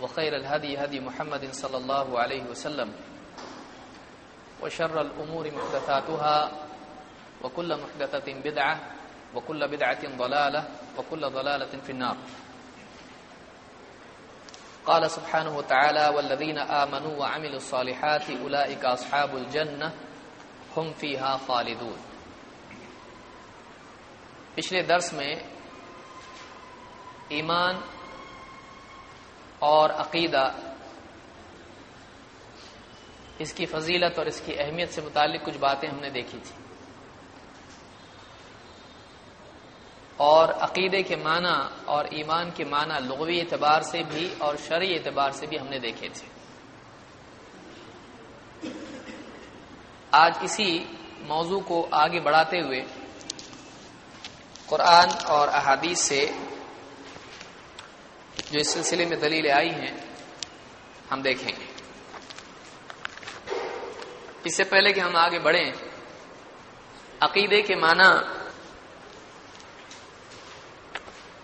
وخير الهدي هدي محمد صلى الله عليه وسلم وشر الأمور محدثاتها وكل محدثة بدعة وكل بدعة ضلالة وكل ضلالة في النار. قال سبحانه وتعالى والذين آمنوا وعملوا الصالحات أولئك أصحاب الجنة هم فيها خالدون. پچھلے درس میں ایمان اور عقیدہ اس کی فضیلت اور اس کی اہمیت سے متعلق کچھ باتیں ہم نے دیکھی تھی۔ اور عقیدے کے معنی اور ایمان کے معنی لغوی اعتبار سے بھی اور شرعی اعتبار سے بھی ہم نے دیکھے تھے۔ آج اسی موضوع کو آگے بڑھاتے ہوئے قرآن اور احادیث سے جو اس سلسلے میں دلیلیں آئی ہیں، ہم دیکھیں گے۔ اس سے پہلے کہ ہم آگے بڑھیں، عقیدے کے معنی،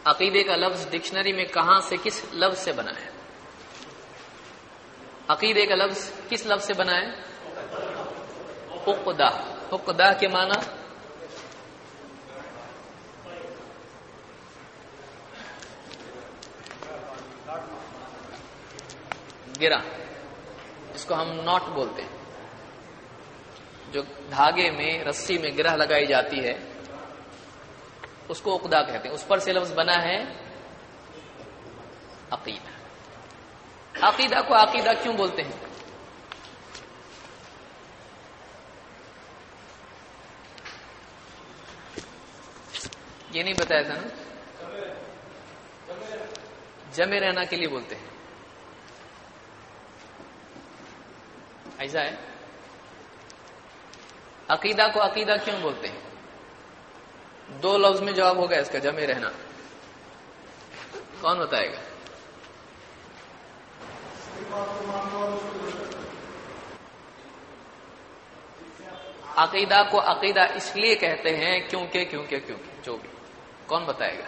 عقیدے کا لفظ ڈکشنری میں کہاں سے کس لفظ سے بنا ہے؟ عقیدے کا لفظ کس لفظ سے بنا ہے؟ حقدا حقدا کے معنی گرا۔ اس کو ہم ناٹ بولتے ہیں۔ جو دھاگے میں، رسی میں گرہ لگائی جاتی ہے، اس کو اقدا کہتے ہیں۔ اس پر سے لفظ بنا ہے عقیدہ۔ عقیدہ کو عقیدہ کیوں بولتے ہیں؟ یہ نہیں بتایا تھا نا؟ جمے رہنا کے لیے بولتے ہیں۔ ایسا ہے؟ عقیدہ کو عقیدہ کیوں بولتے ہیں؟ دو لفظ میں جواب ہوگا اس کا، جمع رہنا۔ کون بتائے گا؟ عقیدہ کو عقیدہ اس لیے کہتے ہیں کیونکہ کیونکہ کیونکہ، جو بھی۔ کون بتائے گا؟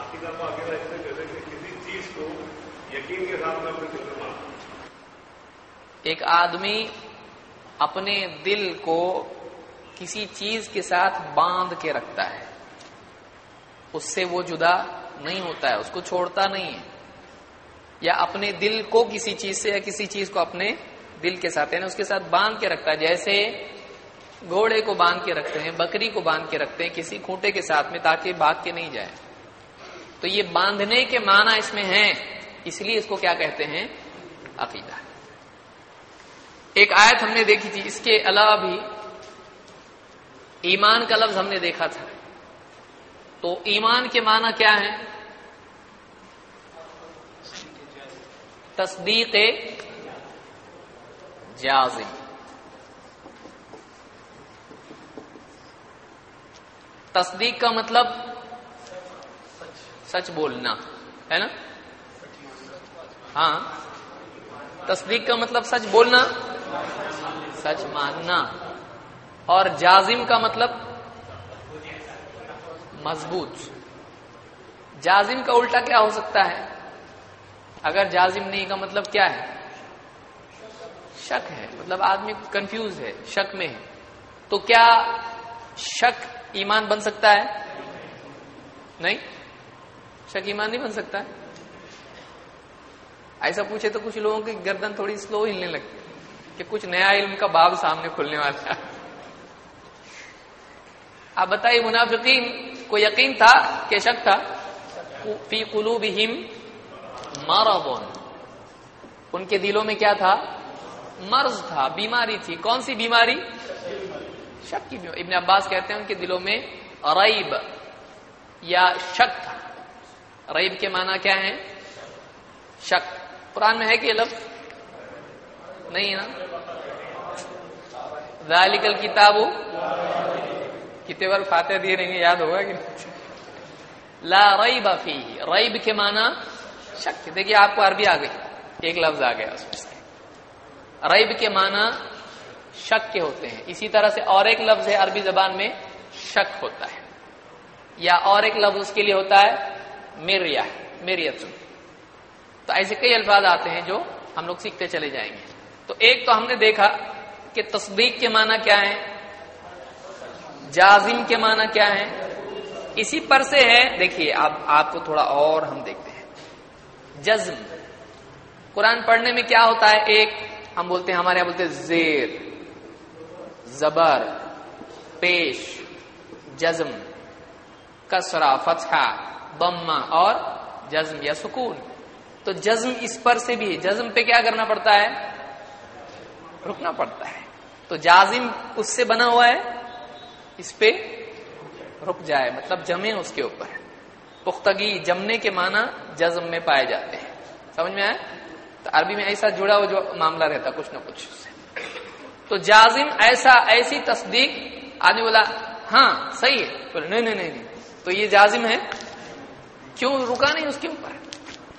عقیدہ کو عقیدہ اس لیے کہتے ہیں کہ کسی چیز کو یقین کے ساتھ میں اپنے دل میں ایک آدمی اپنے دل کو کسی چیز کے ساتھ باندھ کے رکھتا ہے۔ اس سے وہ جدا نہیں ہوتا ہے، اس کو چھوڑتا نہیں ہے۔ یا اپنے دل کو کسی چیز سے یا کسی چیز کو اپنے دل کے ساتھ یعنی اس کے ساتھ باندھ کے رکھتا ہے۔ جیسے گھوڑے کو باندھ کے رکھتے ہیں، بکری کو باندھ کے رکھتے ہیں کسی کھوٹے کے ساتھ میں تاکہ بھاگ کے نہیں جائے۔ تو یہ باندھنے کے معنی اس میں ہیں، اس لیے اس کو کیا کہتے ہیں؟ عقیدہ۔ ایک آیت ہم نے دیکھی تھی، اس کے علاوہ بھی ایمان کا لفظ ہم نے دیکھا تھا۔ تو ایمان کے معنی کیا ہے تصدیق جازم۔ تصدیق کا مطلب سچ بولنا، ہے نا؟ ہاں۔ تصدیق کا مطلب سچ بولنا۔ سچ ماننا۔ اور جازم کا مطلب مضبوط۔ جازم کا الٹا کیا ہو سکتا ہے؟ اگر جازم نہیں، کا مطلب کیا ہے؟ شک ہے۔ مطلب آدمی کنفیوز ہے، شک میں ہے۔ تو کیا شک ایمان بن سکتا ہے؟ نہیں۔ شک ایمان نہیں بن سکتا۔ ہے ایسا پوچھے تو کچھ لوگوں کی گردن تھوڑی سلو ہلنے لگتی۔ کہ کچھ نیا علم کا باب سامنے کھلنے والا ہے۔ آپ بتائیے منافقین کو یقین تھا؟ کہ شک تھا؟ فی قلوبہم مرض۔ ان کے دلوں میں کیا تھا؟ مرض تھا، بیماری تھی۔ کون سی بیماری؟ شک کی بیماری۔ ابن عباس کہتے ہیں ان کے دلوں میں ریب یا شک تھا۔ ریب کے معنی کیا ہے شک۔ قرآن میں ہے کہ لفظ نہیں نا؟ ذالکل کتاب کتنے بار فاتح دیے رہیں گے یاد ہوگا کہ لا ریب فی ریب کے معنی شک. دیکھیے آپ کو عربی آ گئی. ایک لفظ آ گیا اس میں سے. ریب کے معنی شک کے ہوتے ہیں. اسی طرح سے اور ایک لفظ ہے عربی زبان میں شک ہوتا ہے. یا اور ایک لفظ اس کے لیے ہوتا ہے میریا میریت تو ایسے کئی الفاظ آتے ہیں جو ہم لوگ سیکھتے چلے جائیں گے. تو ایک تو ہم نے دیکھا کہ تصدیق کے معنی کیا ہے جازم کے معنی کیا ہے اسی پر سے ہے، دیکھیے، اب آپ کو تھوڑا اور ہم دیکھتے ہیں۔ جزم، قرآن پڑھنے میں کیا ہوتا ہے؟ ایک، ہم بولتے ہیں، ہمارے یہاں بولتے ہیں زیر، زبر، پیش، جزم کسرا فتحہ بما اور جزم یا سکون۔ تو جزم اس پر سے بھی جزم پہ کیا کرنا پڑتا ہے؟ رکنا پڑتا ہے۔ تو جازم اس سے بنا ہوا ہے، اس پہ رک جائے مطلب جمے اس کے اوپر۔ پختگی، جمنے کے معنی جزم میں پائے جاتے ہیں۔ سمجھ میں آئے تو عربی میں ایسا جڑا ہوا جو معاملہ رہتا کچھ نہ کچھ تو جازم ایسا، ایسی تصدیق آدمی بولا ہاں صحیح ہے۔ نہیں نہیں نہیں۔ تو یہ جازم ہے۔ کیوں رکا نہیں اس کے اوپر؟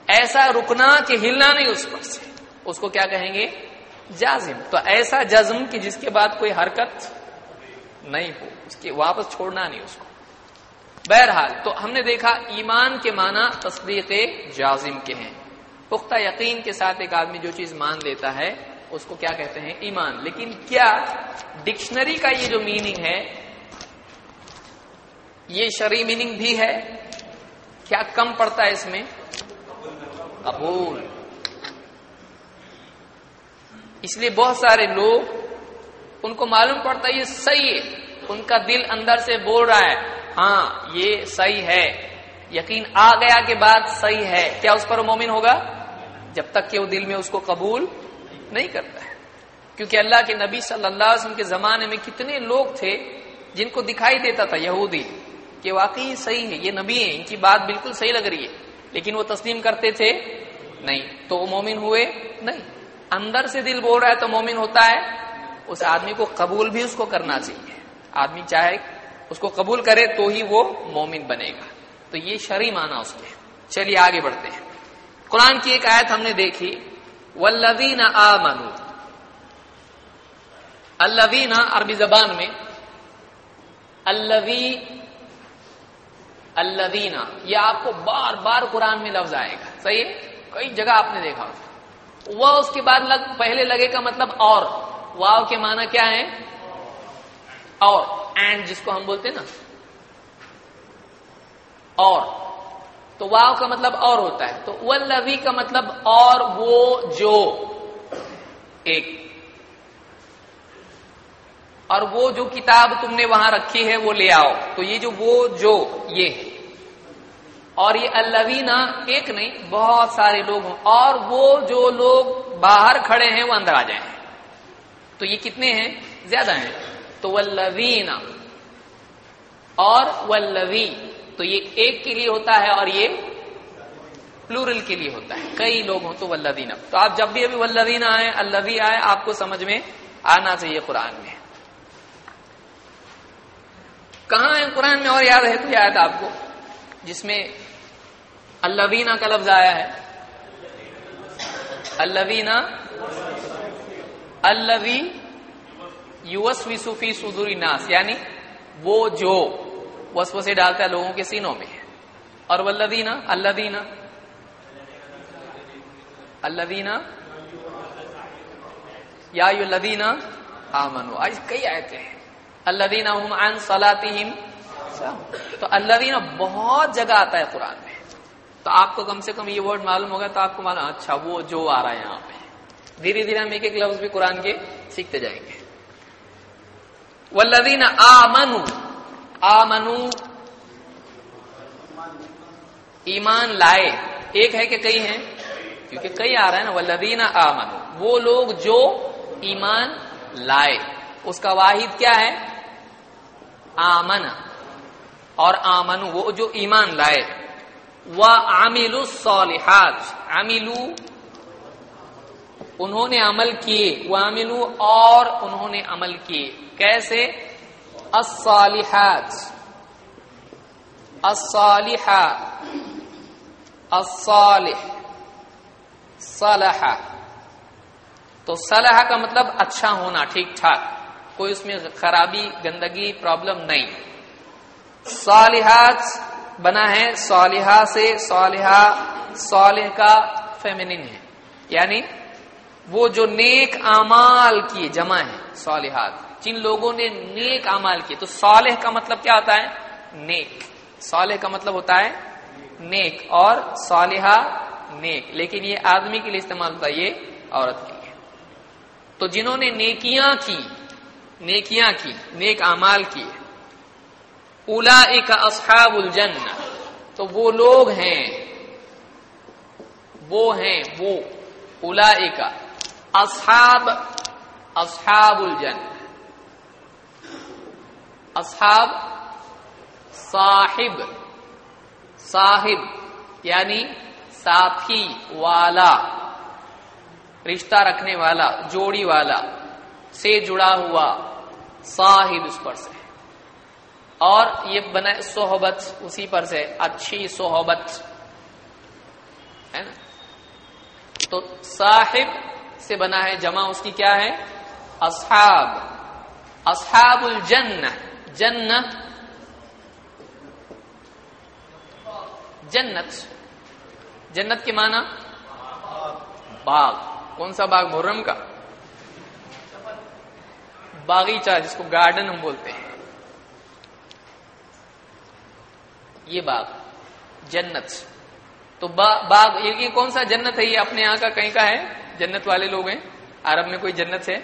ایسا رکنا کہ ہلنا نہیں اس پر سے۔ اس کو کیا کہیں گے؟ جازم تو ایسا جزم کہ جس کے بعد کوئی حرکت نہیں ہو، اس کے واپس چھوڑنا نہیں، اس کو۔ بہرحال تو ہم نے دیکھا ایمان کے معنی تصدیق جازم کے ہیں۔ پختہ یقین کے ساتھ ایک آدمی جو چیز مان لیتا ہے، اس کو کیا کہتے ہیں؟ ایمان۔ لیکن کیا ڈکشنری کا یہ جو میننگ ہے، یہ شرعی میننگ بھی ہے؟ کیا کم پڑتا ہے اس میں؟ قبول۔ اس لیے بہت سارے لوگ ان کو معلوم پڑتا ہے یہ صحیح ہے۔ ان کا دل اندر سے بول رہا ہے ہاں یہ صحیح ہے۔ یقین آ گیا کے بعد صحیح ہے۔ کیا اس پر مومن ہوگا؟ جب تک کہ وہ دل میں اس کو قبول نہیں کرتا ہے۔ کیونکہ اللہ کے نبی صلی اللہ علیہ وسلم کے زمانے میں کتنے لوگ تھے جن کو دکھائی دیتا تھا یہودی کہ واقعی صحیح ہے، یہ نبی ہے ان کی بات بالکل صحیح لگ رہی ہے، لیکن وہ تسلیم کرتے تھے نہیں، تو وہ مومن ہوئے نہیں۔ اندر سے دل بول رہا ہے تو مومن ہوتا ہے، اس آدمی کو قبول بھی اس کو کرنا چاہیے۔ آدمی چاہے اس کو قبول کرے تو ہی وہ مومن بنے گا۔ تو یہ شرعی معنی اس کے چلیے آگے بڑھتے ہیں۔ قرآن کی ایک آیت ہم نے دیکھی۔ ولوین آ منو الوین عربی زبان میں الوی الوینا یہ آپ کو بار بار قرآن میں لفظ آئے گا۔ صحیح کئی جگہ آپ نے دیکھا وہ اس کے بعد لگ پہلے لگے کا مطلب اور۔ واؤ کے معنی کیا ہے اور۔ اینڈ جس کو ہم بولتے ہیں نا۔ اور۔ تو واؤ کا مطلب اور ہوتا ہے۔ تو ولوی کا مطلب اور وہ جو۔ ایک۔ اور وہ جو کتاب تم نے وہاں رکھی ہے وہ لے آؤ۔ تو یہ جو وہ جو یہ۔ ہے اور یہ الوینا ایک نہیں، بہت سارے لوگ ہوں۔ اور وہ جو لوگ باہر کھڑے ہیں، وہ اندر آ جائیں۔ تو یہ کتنے ہیں؟ زیادہ ہیں۔ تو ولوینا اور ولوی تو یہ ایک کے لیے ہوتا ہے اور یہ پلورل کے لیے ہوتا ہے۔ کئی لوگ ہوں تو ولدینہ تو آپ جب بھی ابھی ولدینہ آئے الوی آئے، آپ کو سمجھ میں آنا چاہیے قرآن میں۔ کہاں ہے قرآن میں اور یاد ہے تو یاد آپ کو، جس میں الوینا کا لفظ آیا ہے۔ الوینا الوی یوس وسوفی سدوری ناس یعنی وہ جو وسو سے ڈالتا ہے لوگوں کے سینوں میں اور ولدینا الدینا الدینا یا لدینا ہاں آج کئی آئے تھے الدین عن صلاتہم تو الدین بہت جگہ آتا ہے قرآن میں۔ تو آپ کو کم سے کم یہ ورڈ معلوم ہوگا تو آپ کو معلوم اچھا وہ جو آ رہا ہے یہاں پہ۔ دھیرے دھیرے ہم ایک ایک لفظ بھی قرآن کے سیکھتے جائیں گے۔ ولدین آ منو آ منو ایمان لائے۔ ایک ہے کہ کئی ہیں؟ کیونکہ کئی آ رہا ہے نا۔ ولدین آ منو وہ لوگ جو ایمان لائے۔ اس کا واحد کیا ہے؟ آمن۔ اور آمن وہ جو ایمان لائے۔ وہ عامل الصالحات۔ عاملو انہوں نے عمل کیے۔ وہ اور انہوں نے عمل کیے۔ کیسے؟ الصالحات۔ الصالحہ الصالح۔ صالحہ تو صلاح کا مطلب اچھا ہونا، ٹھیک ٹھاک۔ کوئی اس میں خرابی، گندگی، پرابلم نہیں۔ صالحات بنا ہے صالحہ سے صالحہ، صالح کا فیمنن ہے۔ یعنی وہ جو نیک اعمال کی جمع ہے صالحات۔ جن لوگوں نے نیک اعمال کیے، تو صالح کا مطلب کیا ہوتا ہے؟ نیک۔ صالح کا مطلب ہوتا ہے نیک، اور صالحہ نیک۔ لیکن یہ آدمی کے لیے استعمال ہوتا ہے، یہ عورت کے لیے۔ تو جنہوں نے نیکیاں کی نیکیاں کی، نیک اعمال کی اولا ایک اصحاب الجن تو وہ لوگ ہیں۔ وہ ہیں وہ اولا ایک اصحاب اصحاب الجن اصحاب صاحب صاحب یعنی ساتھی والا، رشتہ رکھنے والا، جوڑی والا، سے جڑا ہوا صاحب اس پر سے۔ اور یہ بنا صحبت اسی پر سے، اچھی صحبت۔ ہے نا؟ تو صاحب سے بنا ہے جمع، اس کی کیا ہے؟ اصحاب۔ اصحاب الجن جن جنت۔ جنت کے معنی؟ باغ۔ کون سا باغ؟ محرم کا۔ باغیچہ، جس کو گارڈن ہم بولتے ہیں۔ یہ باغ، جنت۔ تو باغ، یہ کون سا جنت ہے؟ یہ اپنے یہاں کا کہیں کا ہے؟ جنت والے لوگ ہیں۔ عرب میں کوئی جنت ہے؟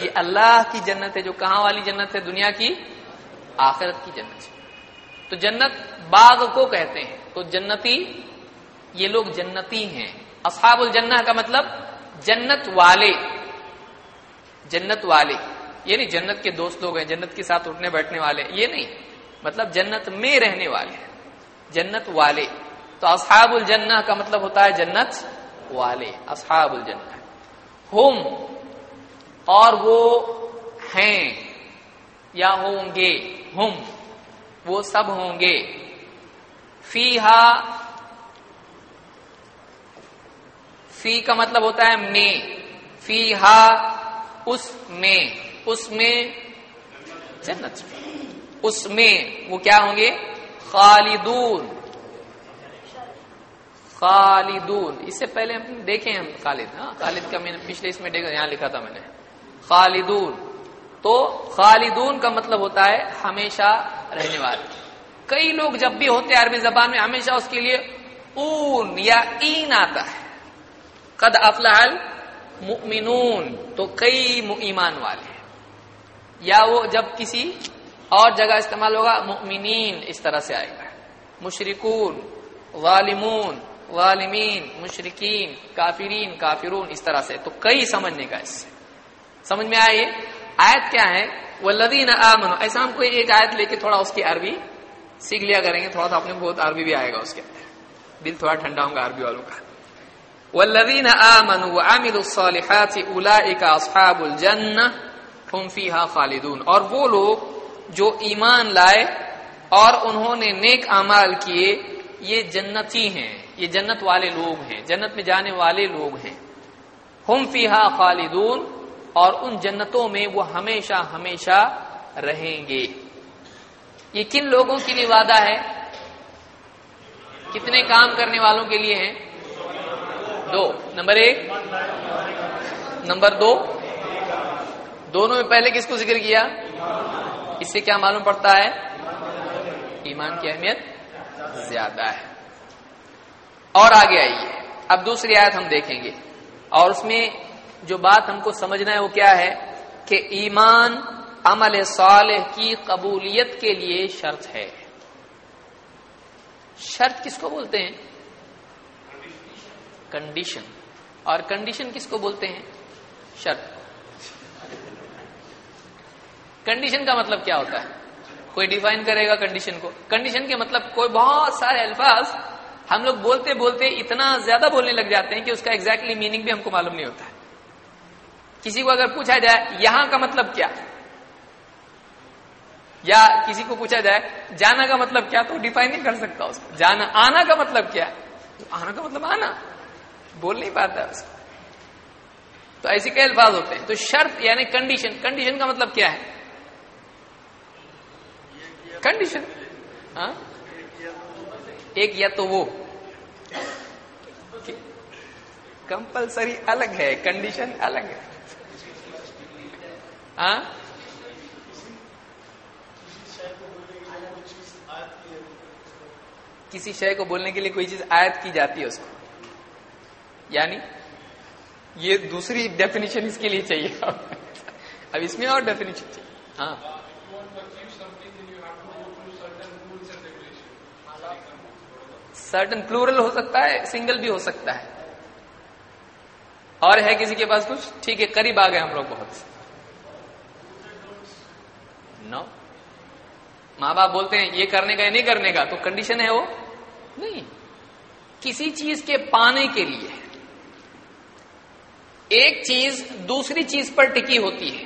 یہ اللہ کی جنت ہے جو کہاں والی جنت ہے؟ دنیا کی آخرت کی جنت ہے۔ تو جنت باغ کو کہتے ہیں۔ تو جنتی، یہ لوگ جنتی ہیں۔ اصحاب الجنہ کا مطلب جنت والے۔ جنت والے۔ یہ نہیں جنت کے دوست لوگ ہیں، جنت کے ساتھ اٹھنے بیٹھنے والے یہ نہیں۔ مطلب جنت میں رہنے والے ہیں۔ جنت والے۔ تو اصحاب الجنہ کا مطلب ہوتا ہے جنت والے، اصحاب الجنہ۔ ہم اور وہ ہیں، یا ہوں گے ہم، وہ سب ہوں گے۔ فی فی کا مطلب ہوتا ہے میں۔ فی ہا اس میں۔ اس میں جنت۔ اس میں وہ کیا ہوں گے؟ خالدون۔ خالدون۔ اس سے پہلے ہم دیکھیں ہم خالد ہاں؟ خالد کا میں نے پچھلے اس میں یہاں لکھا تھا میں نے۔ خالدون۔ تو خالدون کا مطلب ہوتا ہے ہمیشہ رہنے والے۔ کئی لوگ جب بھی ہوتے ہیں عربی زبان میں، ہمیشہ اس کے لیے اون یا این آتا ہے۔ قد افلح المؤمنون۔ تو کئی ایمان والے یا وہ جب کسی اور جگہ استعمال ہوگا مؤمنین اس طرح سے آئے گا۔ مشرکون غالمون غالمین مشرقین کافرین، کافرون اس طرح سے۔ تو کئی سمجھنے کا اس سے۔ سمجھ میں آئے؟ آیت کیا ہے؟ وہ لدین امن ایسا ہم کوئی ایک آیت لے کے تھوڑا اس کی عربی سیکھ لیا کریں گے۔ تھوڑا سا اپنے بہت عربی بھی آئے گا اس کے اندر۔ دل تھوڑا ٹھنڈا ہوگا عربی والوں کا۔ والذین آمنوا وعملوا الصالحات اولئک اصحاب الجنہ هم فیها خالدون۔ اور وہ لوگ جو ایمان لائے اور انہوں نے نیک اعمال کیے، یہ جنتی ہیں، یہ جنت والے لوگ ہیں، جنت میں جانے والے لوگ ہیں۔ ہم فیہا خالدون اور ان جنتوں میں وہ ہمیشہ ہمیشہ رہیں گے۔ یہ کن لوگوں کے لیے وعدہ ہے؟ کتنے کام کرنے والوں کے لیے ہیں؟ دو۔ نمبر ایک۔ نمبر دو۔ دونوں میں پہلے کس کو ذکر کیا؟ اس سے کیا معلوم پڑتا ہے؟ ایمان کی اہمیت زیادہ ہے۔ اور آگے آئیے۔ اب دوسری آیت ہم دیکھیں گے۔ اور اس میں جو بات ہم کو سمجھنا ہے وہ کیا ہے؟ کہ ایمان عمل صالح کی قبولیت کے لیے شرط ہے۔ شرط کس کو بولتے ہیں؟ کنڈیشن اور کنڈیشن کس کو بولتے ہیں؟ شرط۔ کنڈیشن کا مطلب کیا ہوتا ہے؟ کوئی ڈیفائن کرے گا کنڈیشن کو۔ کنڈیشن کے مطلب کوئی بہت سارے الفاظ ہم لوگ بولتے بولتے اتنا زیادہ بولنے لگ جاتے ہیں کہ اس کا ایگزیکٹلی میننگ بھی ہم کو معلوم نہیں ہوتا ہے۔ کسی کو اگر پوچھا جائے یہاں کا مطلب کیا؟ یا کسی کو پوچھا جائے جانا کا مطلب کیا تو ڈیفائن نہیں کر سکتا اس کو۔ جانا، آنا کا مطلب کیا؟ آنا کا مطلب آنا۔ بول نہیں پاتا اس کو۔ تو ایسے کئی الفاظ ہوتے ہیں۔ تو شرط یعنی کنڈیشن کنڈیشن کا مطلب کیا ہے؟ کنڈیشن ہاں ایک یا تو وہ کمپلسری الگ ہے کنڈیشن الگ ہے ہاں کسی شے کو بولنے کے لیے کوئی چیز آیت کی جاتی ہے اس کو یعنی یہ دوسری ڈیفینیشن اس کے لیے چاہیے اب اس میں اور ڈیفینیشن چاہیے ہاں سرٹن پلورل ہو سکتا ہے سنگل بھی ہو سکتا ہے. اور ہے کسی کے پاس کچھ؟ ٹھیک ہے، قریب آ گئے ہم لوگ بہت. نو ماں باپ بولتے ہیں، یہ کرنے کا یا نہیں کرنے کا؟ تو کنڈیشن ہے وہ؟ نہیں. کسی چیز کے پانے کے لیے. ایک چیز دوسری چیز پر ٹکی ہوتی ہے.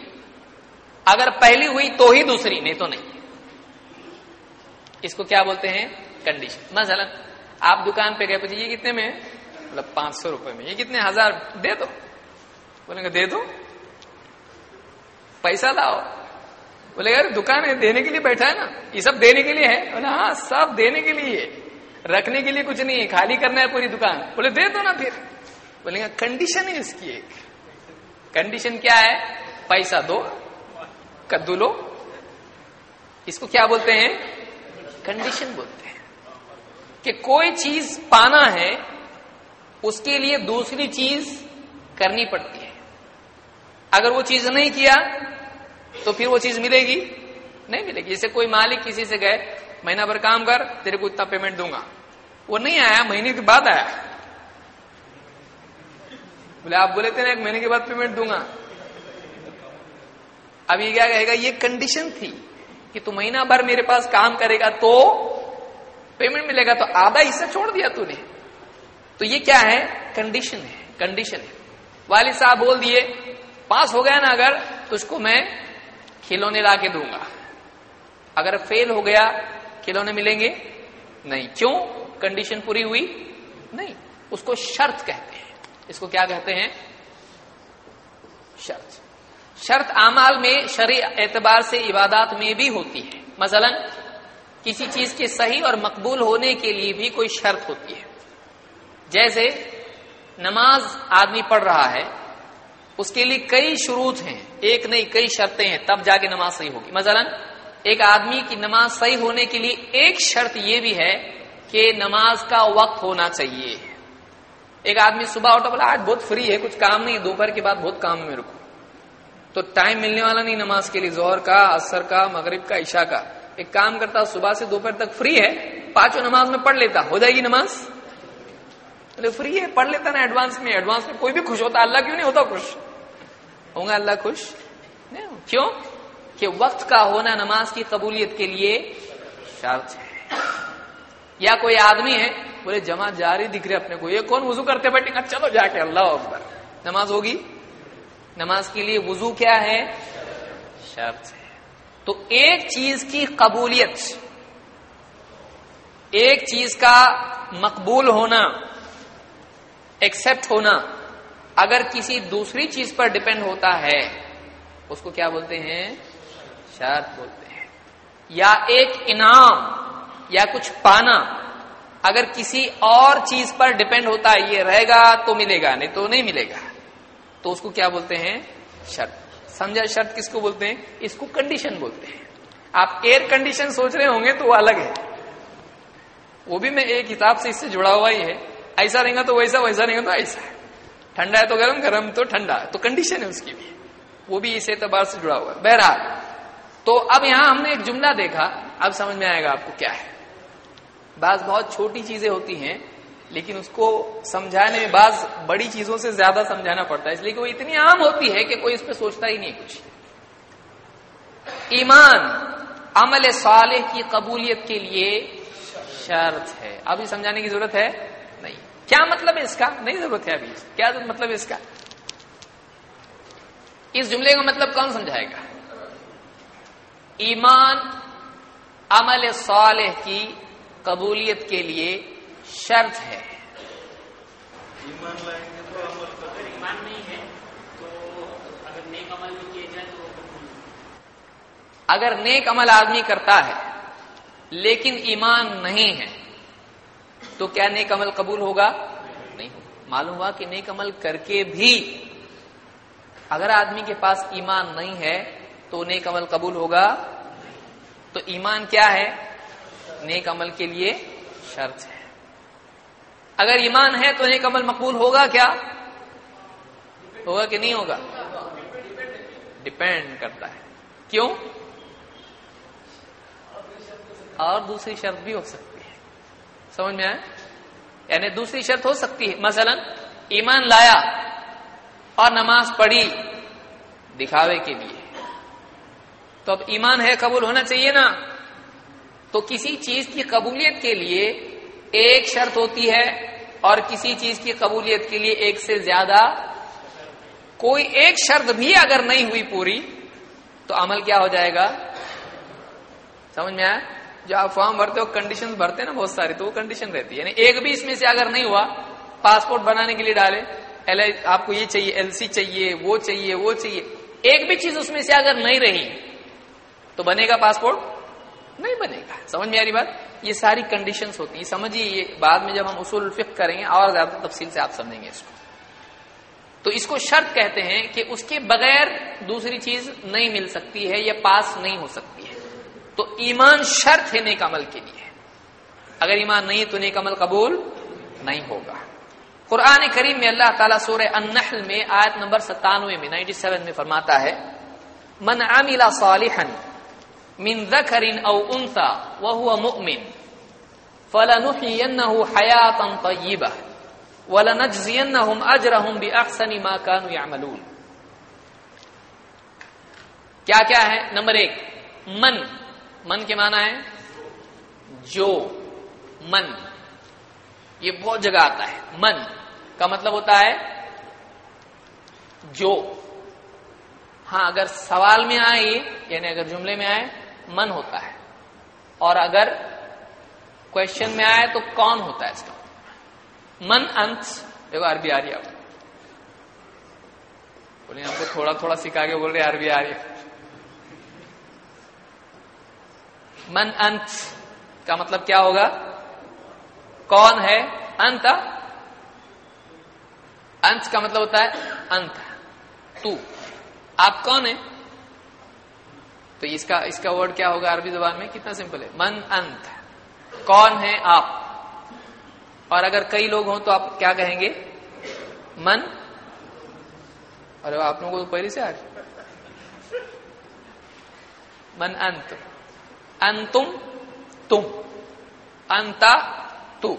اگر پہلی ہوئی تو ہی دوسری، نہیں تو نہیں. اس کو کیا بولتے ہیں؟ کنڈیشن مثلا آپ دکان پہ گئے یہ کتنے میں مطلب پانچ سو روپئے میں۔ یہ کتنے ہزار؟ دے دو۔ بولیں گے دے دو۔ پیسہ لاؤ۔ بولے یار دکان ہے، دینے کے لیے بیٹھا ہے نا۔ یہ سب دینے کے لیے ہے؟ بولے ہاں سب دینے کے لیے۔ رکھنے کے لیے کچھ نہیں ہے، خالی کرنا ہے پوری دکان۔ بولے، دے دو نا پھر۔ بولیں گے کنڈیشن ہے اس کی ایک۔ کنڈیشن کیا ہے؟ پیسہ دو، کدو لو۔ اس کو کیا بولتے ہیں؟ کنڈیشن بولتے ہیں۔ کہ کوئی چیز پانا ہے، اس کے لیے دوسری چیز کرنی پڑتی ہے۔ اگر وہ چیز نہیں کیا، تو پھر وہ چیز ملے گی؟ نہیں ملے گی۔ جیسے کوئی مالک کسی سے گئے مہینہ بھر کام کر، تیرے کو اتنا پیمنٹ دوں گا۔ وہ نہیں آیا، مہینے کے بعد آیا۔ بولے، آپ بولے تھے نا، ایک مہینے کے بعد پیمنٹ دوں گا۔ اب یہ کیا کہے گا؟ یہ کنڈیشن تھی کہ تو مہینہ بھر میرے پاس کام کرے گا تو پیمنٹ ملے گا تو آدھا حصہ چھوڑ دیا تو نے۔ تو یہ کیا ہے؟ کنڈیشن ہے کنڈیشن ہے۔ والد صاحب بول دیے، پاس ہو گیا نا اگر، تو اس کو میں کھلونے لا کے دوں گا۔ اگر فیل ہو گیا، کھلونے ملیں گے؟ نہیں۔ کیوں؟ کنڈیشن پوری ہوئی نہیں۔ اس کو شرط کہتے ہیں۔ اس کو کیا کہتے ہیں؟ شرط۔ شرط اعمال میں شرع اعتبار سے عبادات میں بھی ہوتی ہے۔ مثلا کسی چیز کے صحیح اور مقبول ہونے کے لیے بھی کوئی شرط ہوتی ہے۔ جیسے نماز آدمی پڑھ رہا ہے، اس کے لیے کئی شروط ہیں، ایک نہیں، کئی شرطیں ہیں، تب جا کے نماز صحیح ہوگی۔ مثلا، ایک آدمی کی نماز صحیح ہونے کے لیے ایک شرط یہ بھی ہے کہ نماز کا وقت ہونا چاہیے۔ ایک آدمی صبح اٹھا، بولا، آج بہت فری ہے، کچھ کام نہیں، دوپہر کے بعد بہت کام ہے میرے کو تو ٹائم ملنے والا نہیں نماز کے لیے زہر کا اثر کا، مغرب کا، عشاء کا۔ ایک کام کرتا، صبح سے دوپہر تک فری ہے، پانچوں نماز میں پڑھ لیتا، ہو جائے گی نماز؟ مطلب فری ہے، پڑھ لیتا نا ایڈوانس میں ایڈوانس میں کوئی بھی خوش ہوتا، اللہ کیوں نہیں ہوتا خوش؟ ہوں گا اللہ خوش؟ کیوں؟ کہ وقت کا ہونا نماز کی قبولیت کے لیے شرط ہے۔ یا کوئی آدمی ہے، بولے جمع جاری دکھ رہے اپنے کو، یہ کون وضو کرتے بیٹھے؟ اچھا گا چلو جا کے اللہ اکبر۔ نماز ہوگی؟ نماز کے لیے وضو کیا ہے؟ شرط ہے۔ تو ایک چیز کی قبولیت، ایک چیز کا مقبول ہونا ایکسپٹ ہونا، اگر کسی دوسری چیز پر ڈپینڈ ہوتا ہے، اس کو کیا بولتے ہیں؟ شرط بولتے ہیں۔ یا ایک انعام، یا کچھ پانا، اگر کسی اور چیز پر ڈپینڈ ہوتا ہے، یہ رہے گا تو ملے گا، نہیں تو نہیں ملے گا۔ تو اس کو کیا بولتے ہیں؟ شرط۔ سمجھا شرط کس کو بولتے ہیں؟ اس کو کنڈیشن بولتے ہیں۔ آپ ایئر کنڈیشن سوچ رہے ہوں گے تو وہ الگ ہے۔ وہ بھی میں ایک حساب سے اس سے جڑا ہوا ہی ہے۔ ایسا رہیں گا تو ویسا ویسا رہیں گا تو ایسا ہے۔ ٹھنڈا ہے تو گرم گرم تو ٹھنڈا ہے۔ تو کنڈیشن ہے اس کی بھی۔ وہ بھی اس اعتبار سے جڑا ہوا ہے۔ بہرحال، تو اب یہاں ہم نے ایک جملہ دیکھا۔ اب سمجھ میں آئے گا آپ کو کیا ہے۔ بعض بہت چھوٹی چیزیں ہوتی ہیں۔ لیکن اس کو سمجھانے میں بعض بڑی چیزوں سے زیادہ سمجھانا پڑتا ہے، اس لیے کہ وہ اتنی عام ہوتی ہے کہ کوئی اس پہ سوچتا ہی نہیں کچھ۔ ایمان، عمل صالح کی قبولیت کے لیے شرط ہے۔ ابھی سمجھانے کی ضرورت ہے؟ نہیں۔ کیا مطلب ہے اس کا؟ نہیں ضرورت ہے ابھی۔ کیا مطلب ہے اس کا؟ اس جملے کا مطلب کون سمجھائے گا؟ ایمان، عمل صالح کی قبولیت کے لیے شرط ہے۔ ایمان لائیں گے تو گے ایمان نہیں ہے تو اگر نیک عمل بھی کیے جائے تو۔ اگر نیک عمل آدمی کرتا ہے لیکن ایمان نہیں ہے تو کیا نیک عمل قبول ہوگا؟ نہیں ہوگا۔ معلوم ہوا کہ نیک عمل کر کے بھی اگر آدمی کے پاس ایمان نہیں ہے تو نیک عمل قبول ہوگا؟ تو ایمان کیا ہے؟ نیک عمل کے لیے شرط ہے۔ اگر ایمان ہے تو نیک عمل مقبول ہوگا کیا؟ ہوگا کہ نہیں ہوگا؟ ڈپینڈ کرتا ہے۔ کیوں؟ اور دوسری شرط بھی ہو سکتی ہے۔ سمجھ میں آئے یعنی دوسری شرط ہو سکتی ہے۔ مثلا، ایمان لایا اور نماز پڑھی دکھاوے کے لیے۔ تو اب ایمان ہے قبول ہونا چاہیے نا؟ تو کسی چیز کی قبولیت کے لیے ایک شرط ہوتی ہے اور کسی چیز کی قبولیت کے لیے ایک سے زیادہ کوئی ایک شرط بھی اگر نہیں ہوئی پوری تو عمل کیا ہو جائے گا؟ سمجھ میں آیا؟ جو آپ فارم بھرتے ہو کنڈیشن بھرتے ہیں نا بہت ساری، تو وہ کنڈیشن رہتی ہے۔ یعنی ایک بھی اس میں سے اگر نہیں ہوا پاسپورٹ بنانے کے لیے ڈالے ایل آپ کو یہ چاہیے ایل سی چاہیے، وہ چاہیے وہ چاہیے، ایک بھی چیز اس میں سے اگر نہیں رہی، تو بنے گا پاسپورٹ نہیں بنے گا۔ سمجھ میں آ رہی بات؟ یہ ساری کنڈیشنز ہوتی ہیں۔ سمجھیے، یہ بعد میں جب ہم اصول الفق کریں گے اور زیادہ تفصیل سے آپ سمجھیں گے اس کو۔ تو اس کو شرط کہتے ہیں کہ اس کے بغیر دوسری چیز نہیں مل سکتی ہے یا پاس نہیں ہو سکتی ہے۔ تو ایمان شرط ہے نیک عمل کے لیے۔ اگر ایمان نہیں تو نیک عمل قبول نہیں ہوگا۔ قرآن کریم میں اللہ تعالیٰ سورہ النحل میں آیت نمبر ستانوے میں، نائنٹی سیون میں فرماتا ہے، من عمل صالحا من ذکر او انثى وهو مؤمن. فلنحيينه حياة طيبة ولنجزينهم اجرهم باحسن ما كانوا يعملون. کیا کیا ہے؟ نمبر ایک، من. من کے معنی ہے جو. من. یہ بہت جگہ آتا ہے. من کا مطلب ہوتا ہے جو. ہاں اگر سوال میں آئے یعنی اگر جملے میں آئے ہوتا ہے۔ اور اگر کوشچن میں آئے تو کون ہوتا ہے اس کا؟ من انت، دیکھو عربی آ رہی ہے آپ بولے ہم کو تھوڑا تھوڑا سکھا کے بول رہے عربی آ رہی ہے۔ من انت، کا مطلب کیا ہوگا؟ کون ہے؟ انت۔ انت کا مطلب ہوتا ہے انت۔ تو، آپ کون ہیں؟ تو اس کا اس کا ورڈ کیا ہوگا عربی زبان میں؟ کتنا سمپل ہے. من انت. کون ہے آپ؟ اور اگر کئی لوگ ہوں تو آپ کیا کہیں گے؟ من؟ ارے آپ لوگوں کو پہلے سے آ رہی من انت. انتم تم. انتا تو.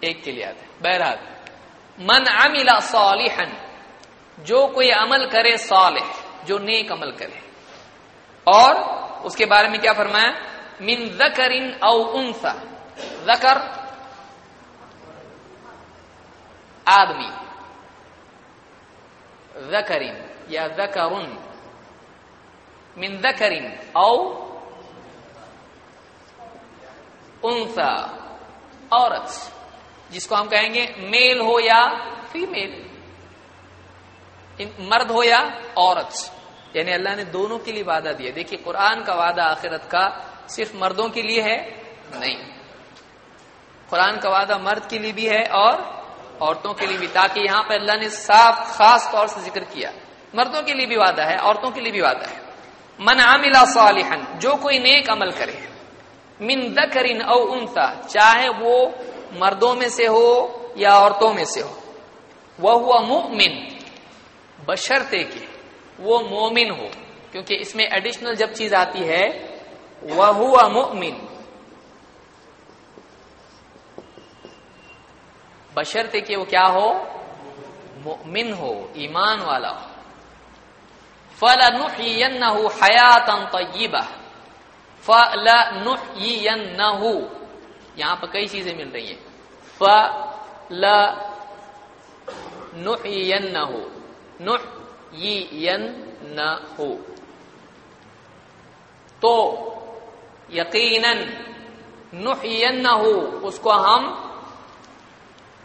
ایک کے لیے آتے بہرحال. من عمل صالحا. جو کوئی عمل کرے صالح، جو نیک عمل کرے. اور اس کے بارے میں کیا فرمایا؟ من ذکر او انثى ذکر آدمی۔ ذکر یا ذکر من ذکر او انثى عورت، جس کو ہم کہیں گے میل ہو یا فیمیل۔ مرد ہو یا عورت۔ یعنی اللہ نے دونوں کے لیے وعدہ دیا۔ دیکھیے، قرآن کا وعدہ آخرت کا صرف مردوں کے لیے ہے؟ نہیں۔ قرآن کا وعدہ مرد کے لیے بھی ہے اور عورتوں کے لیے بھی، تاکہ یہاں پہ اللہ نے صاف، خاص طور سے ذکر کیا۔ مردوں کے لیے بھی وعدہ ہے، عورتوں کے لیے بھی وعدہ ہے۔ من عاملہ صالحا، جو کوئی نیک عمل کرے۔ من ذکر او انثى چاہے وہ مردوں میں سے ہو یا عورتوں میں سے ہو۔ وہ ہوا مؤمن، بشرتے کہ وہ مومن ہو۔ کیونکہ اس میں ایڈیشنل جب چیز آتی ہے وہ ہوا مؤمن۔ بشرتے کہ وہ کیا ہو؟ مؤمن ہو، ایمان والا ہو۔ فَلَنُحْيِيَنَّهُ حَيَاتًا طَيِّبَةً۔ فَلَنُحْيِيَنَّهُ۔ یہاں پر کئی چیزیں مل رہی ہیں۔ فَلَنُحْيِيَنَّهُ۔ نہ ہو۔ تو یقیناً نحین نہ ہو اس کو ہم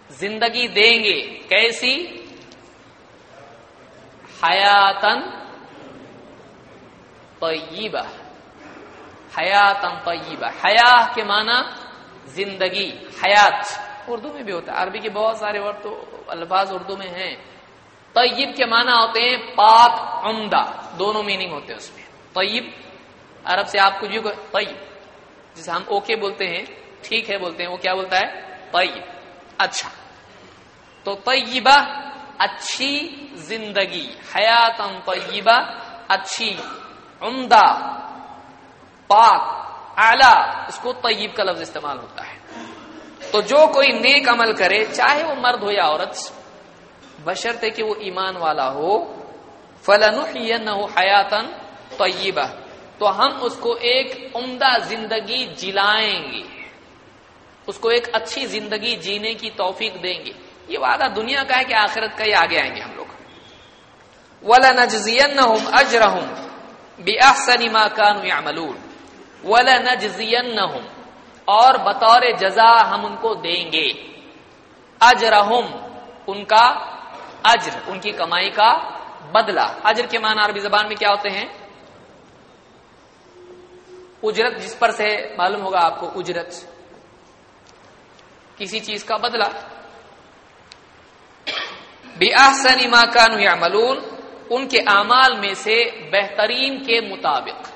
زندگی دیں گے۔ کیسی؟ حیاتن طیبہ۔ حیاتن طیبہ۔ حیا کے معنی زندگی، حیات۔ اردو میں بھی ہوتا ہے۔ عربی کے بہت سارے ورد الفاظ اردو میں ہیں۔ طیب کے معنی ہوتے ہیں پاک عمدہ، دونوں میننگ ہوتے ہیں اس میں۔ طیب، عرب سے آپ کچھ طیب، جسے ہم اوکے بولتے ہیں، ٹھیک ہے بولتے ہیں، وہ کیا بولتا ہے؟ طیب۔ اچھا۔ تو طیبہ اچھی زندگی حیاتم طیبہ اچھی، عمدہ، پاک، اعلی، اس کو طیب کا لفظ استعمال ہوتا ہے۔ تو جو کوئی نیک عمل کرے، چاہے وہ مرد ہو یا عورت بشرط کہ وہ ایمان والا ہو۔ فلن ہو حیاتن طیبہ تو ہم اس کو ایک عمدہ زندگی جلائیں گے۔ اس کو ایک اچھی زندگی جینے کی توفیق دیں گے۔ یہ وعدہ دنیا کا ہے کہ آخرت کا ہی آگے آئیں گے ہم لوگ۔ ولا نجزین اجرحم بے ما كانوا يعملون۔ ولا نجزین اور بطور جزا ہم ان کو دیں گے۔ اجرحم ان کا اجر، ان کی کمائی کا بدلہ۔ اجر کے معنی عربی زبان میں کیا ہوتے ہیں؟ اجرت، جس پر سے معلوم ہوگا آپ کو اجرت۔ کسی چیز کا بدلہ۔ بے ما کانو یعملون، ان کے اعمال میں سے بہترین کے مطابق۔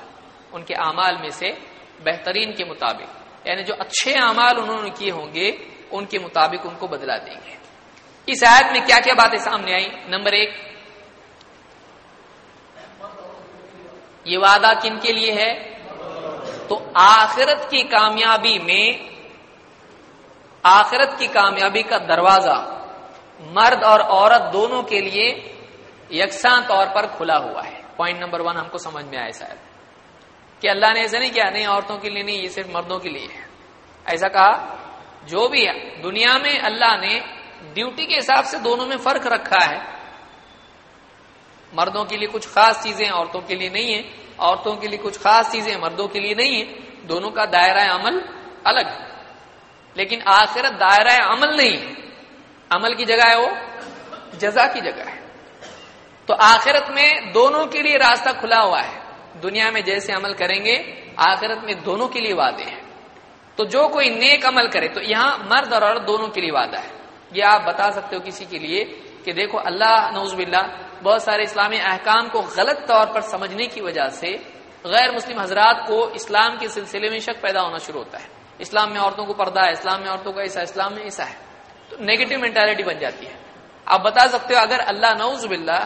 ان کے اعمال میں سے بہترین کے مطابق۔ یعنی جو اچھے اعمال انہوں نے کیے ہوں گے، ان کے مطابق ان کو بدلا دیں گے۔ اس آیت میں کیا کیا باتیں سامنے آئی نمبر ایک، یہ وعدہ کن کے لیے ہے؟ تو آخرت کی کامیابی میں، آخرت کی کامیابی کا دروازہ مرد اور عورت دونوں کے لیے یکساں طور پر کھلا ہوا ہے۔ پوائنٹ نمبر ون ہم کو سمجھ میں آئے شاید کہ اللہ نے ایسا نہیں کیا، نہیں عورتوں کے لیے نہیں، یہ صرف مردوں کے لیے ہے۔ ایسا کہا، جو بھی ہے، دنیا میں اللہ نے ڈیوٹی کے حساب سے دونوں میں فرق رکھا ہے۔ مردوں کے لیے کچھ خاص چیزیں عورتوں کے لیے نہیں ہے عورتوں کے لیے کچھ خاص چیزیں مردوں کے لیے نہیں ہے دونوں کا دائرہ عمل الگ لیکن آخرت دائرہ عمل نہیں۔ ہے عمل کی جگہ ہے وہ، جزا کی جگہ ہے۔ تو آخرت میں دونوں کے لیے راستہ کھلا ہوا ہے۔ دنیا میں جیسے عمل کریں گے، آخرت میں دونوں کے لیے وعدے ہیں۔ تو جو کوئی نیک عمل کرے، تو یہاں مرد اور عورت دونوں کے لیے وعدہ ہے۔ یہ آپ بتا سکتے ہو کسی کے لیے کہ دیکھو اللہ نوز باللہ، بہت سارے اسلامی احکام کو غلط طور پر سمجھنے کی وجہ سے غیر مسلم حضرات کو اسلام کے سلسلے میں شک پیدا ہونا شروع ہوتا ہے۔ اسلام میں عورتوں کو پردہ ہے، اسلام میں عورتوں کا ایسا اسلام میں ایسا ہے۔ تو نیگیٹو مینٹالٹی بن جاتی ہے۔ آپ بتا سکتے ہو اگر اللہ نوز باللہ،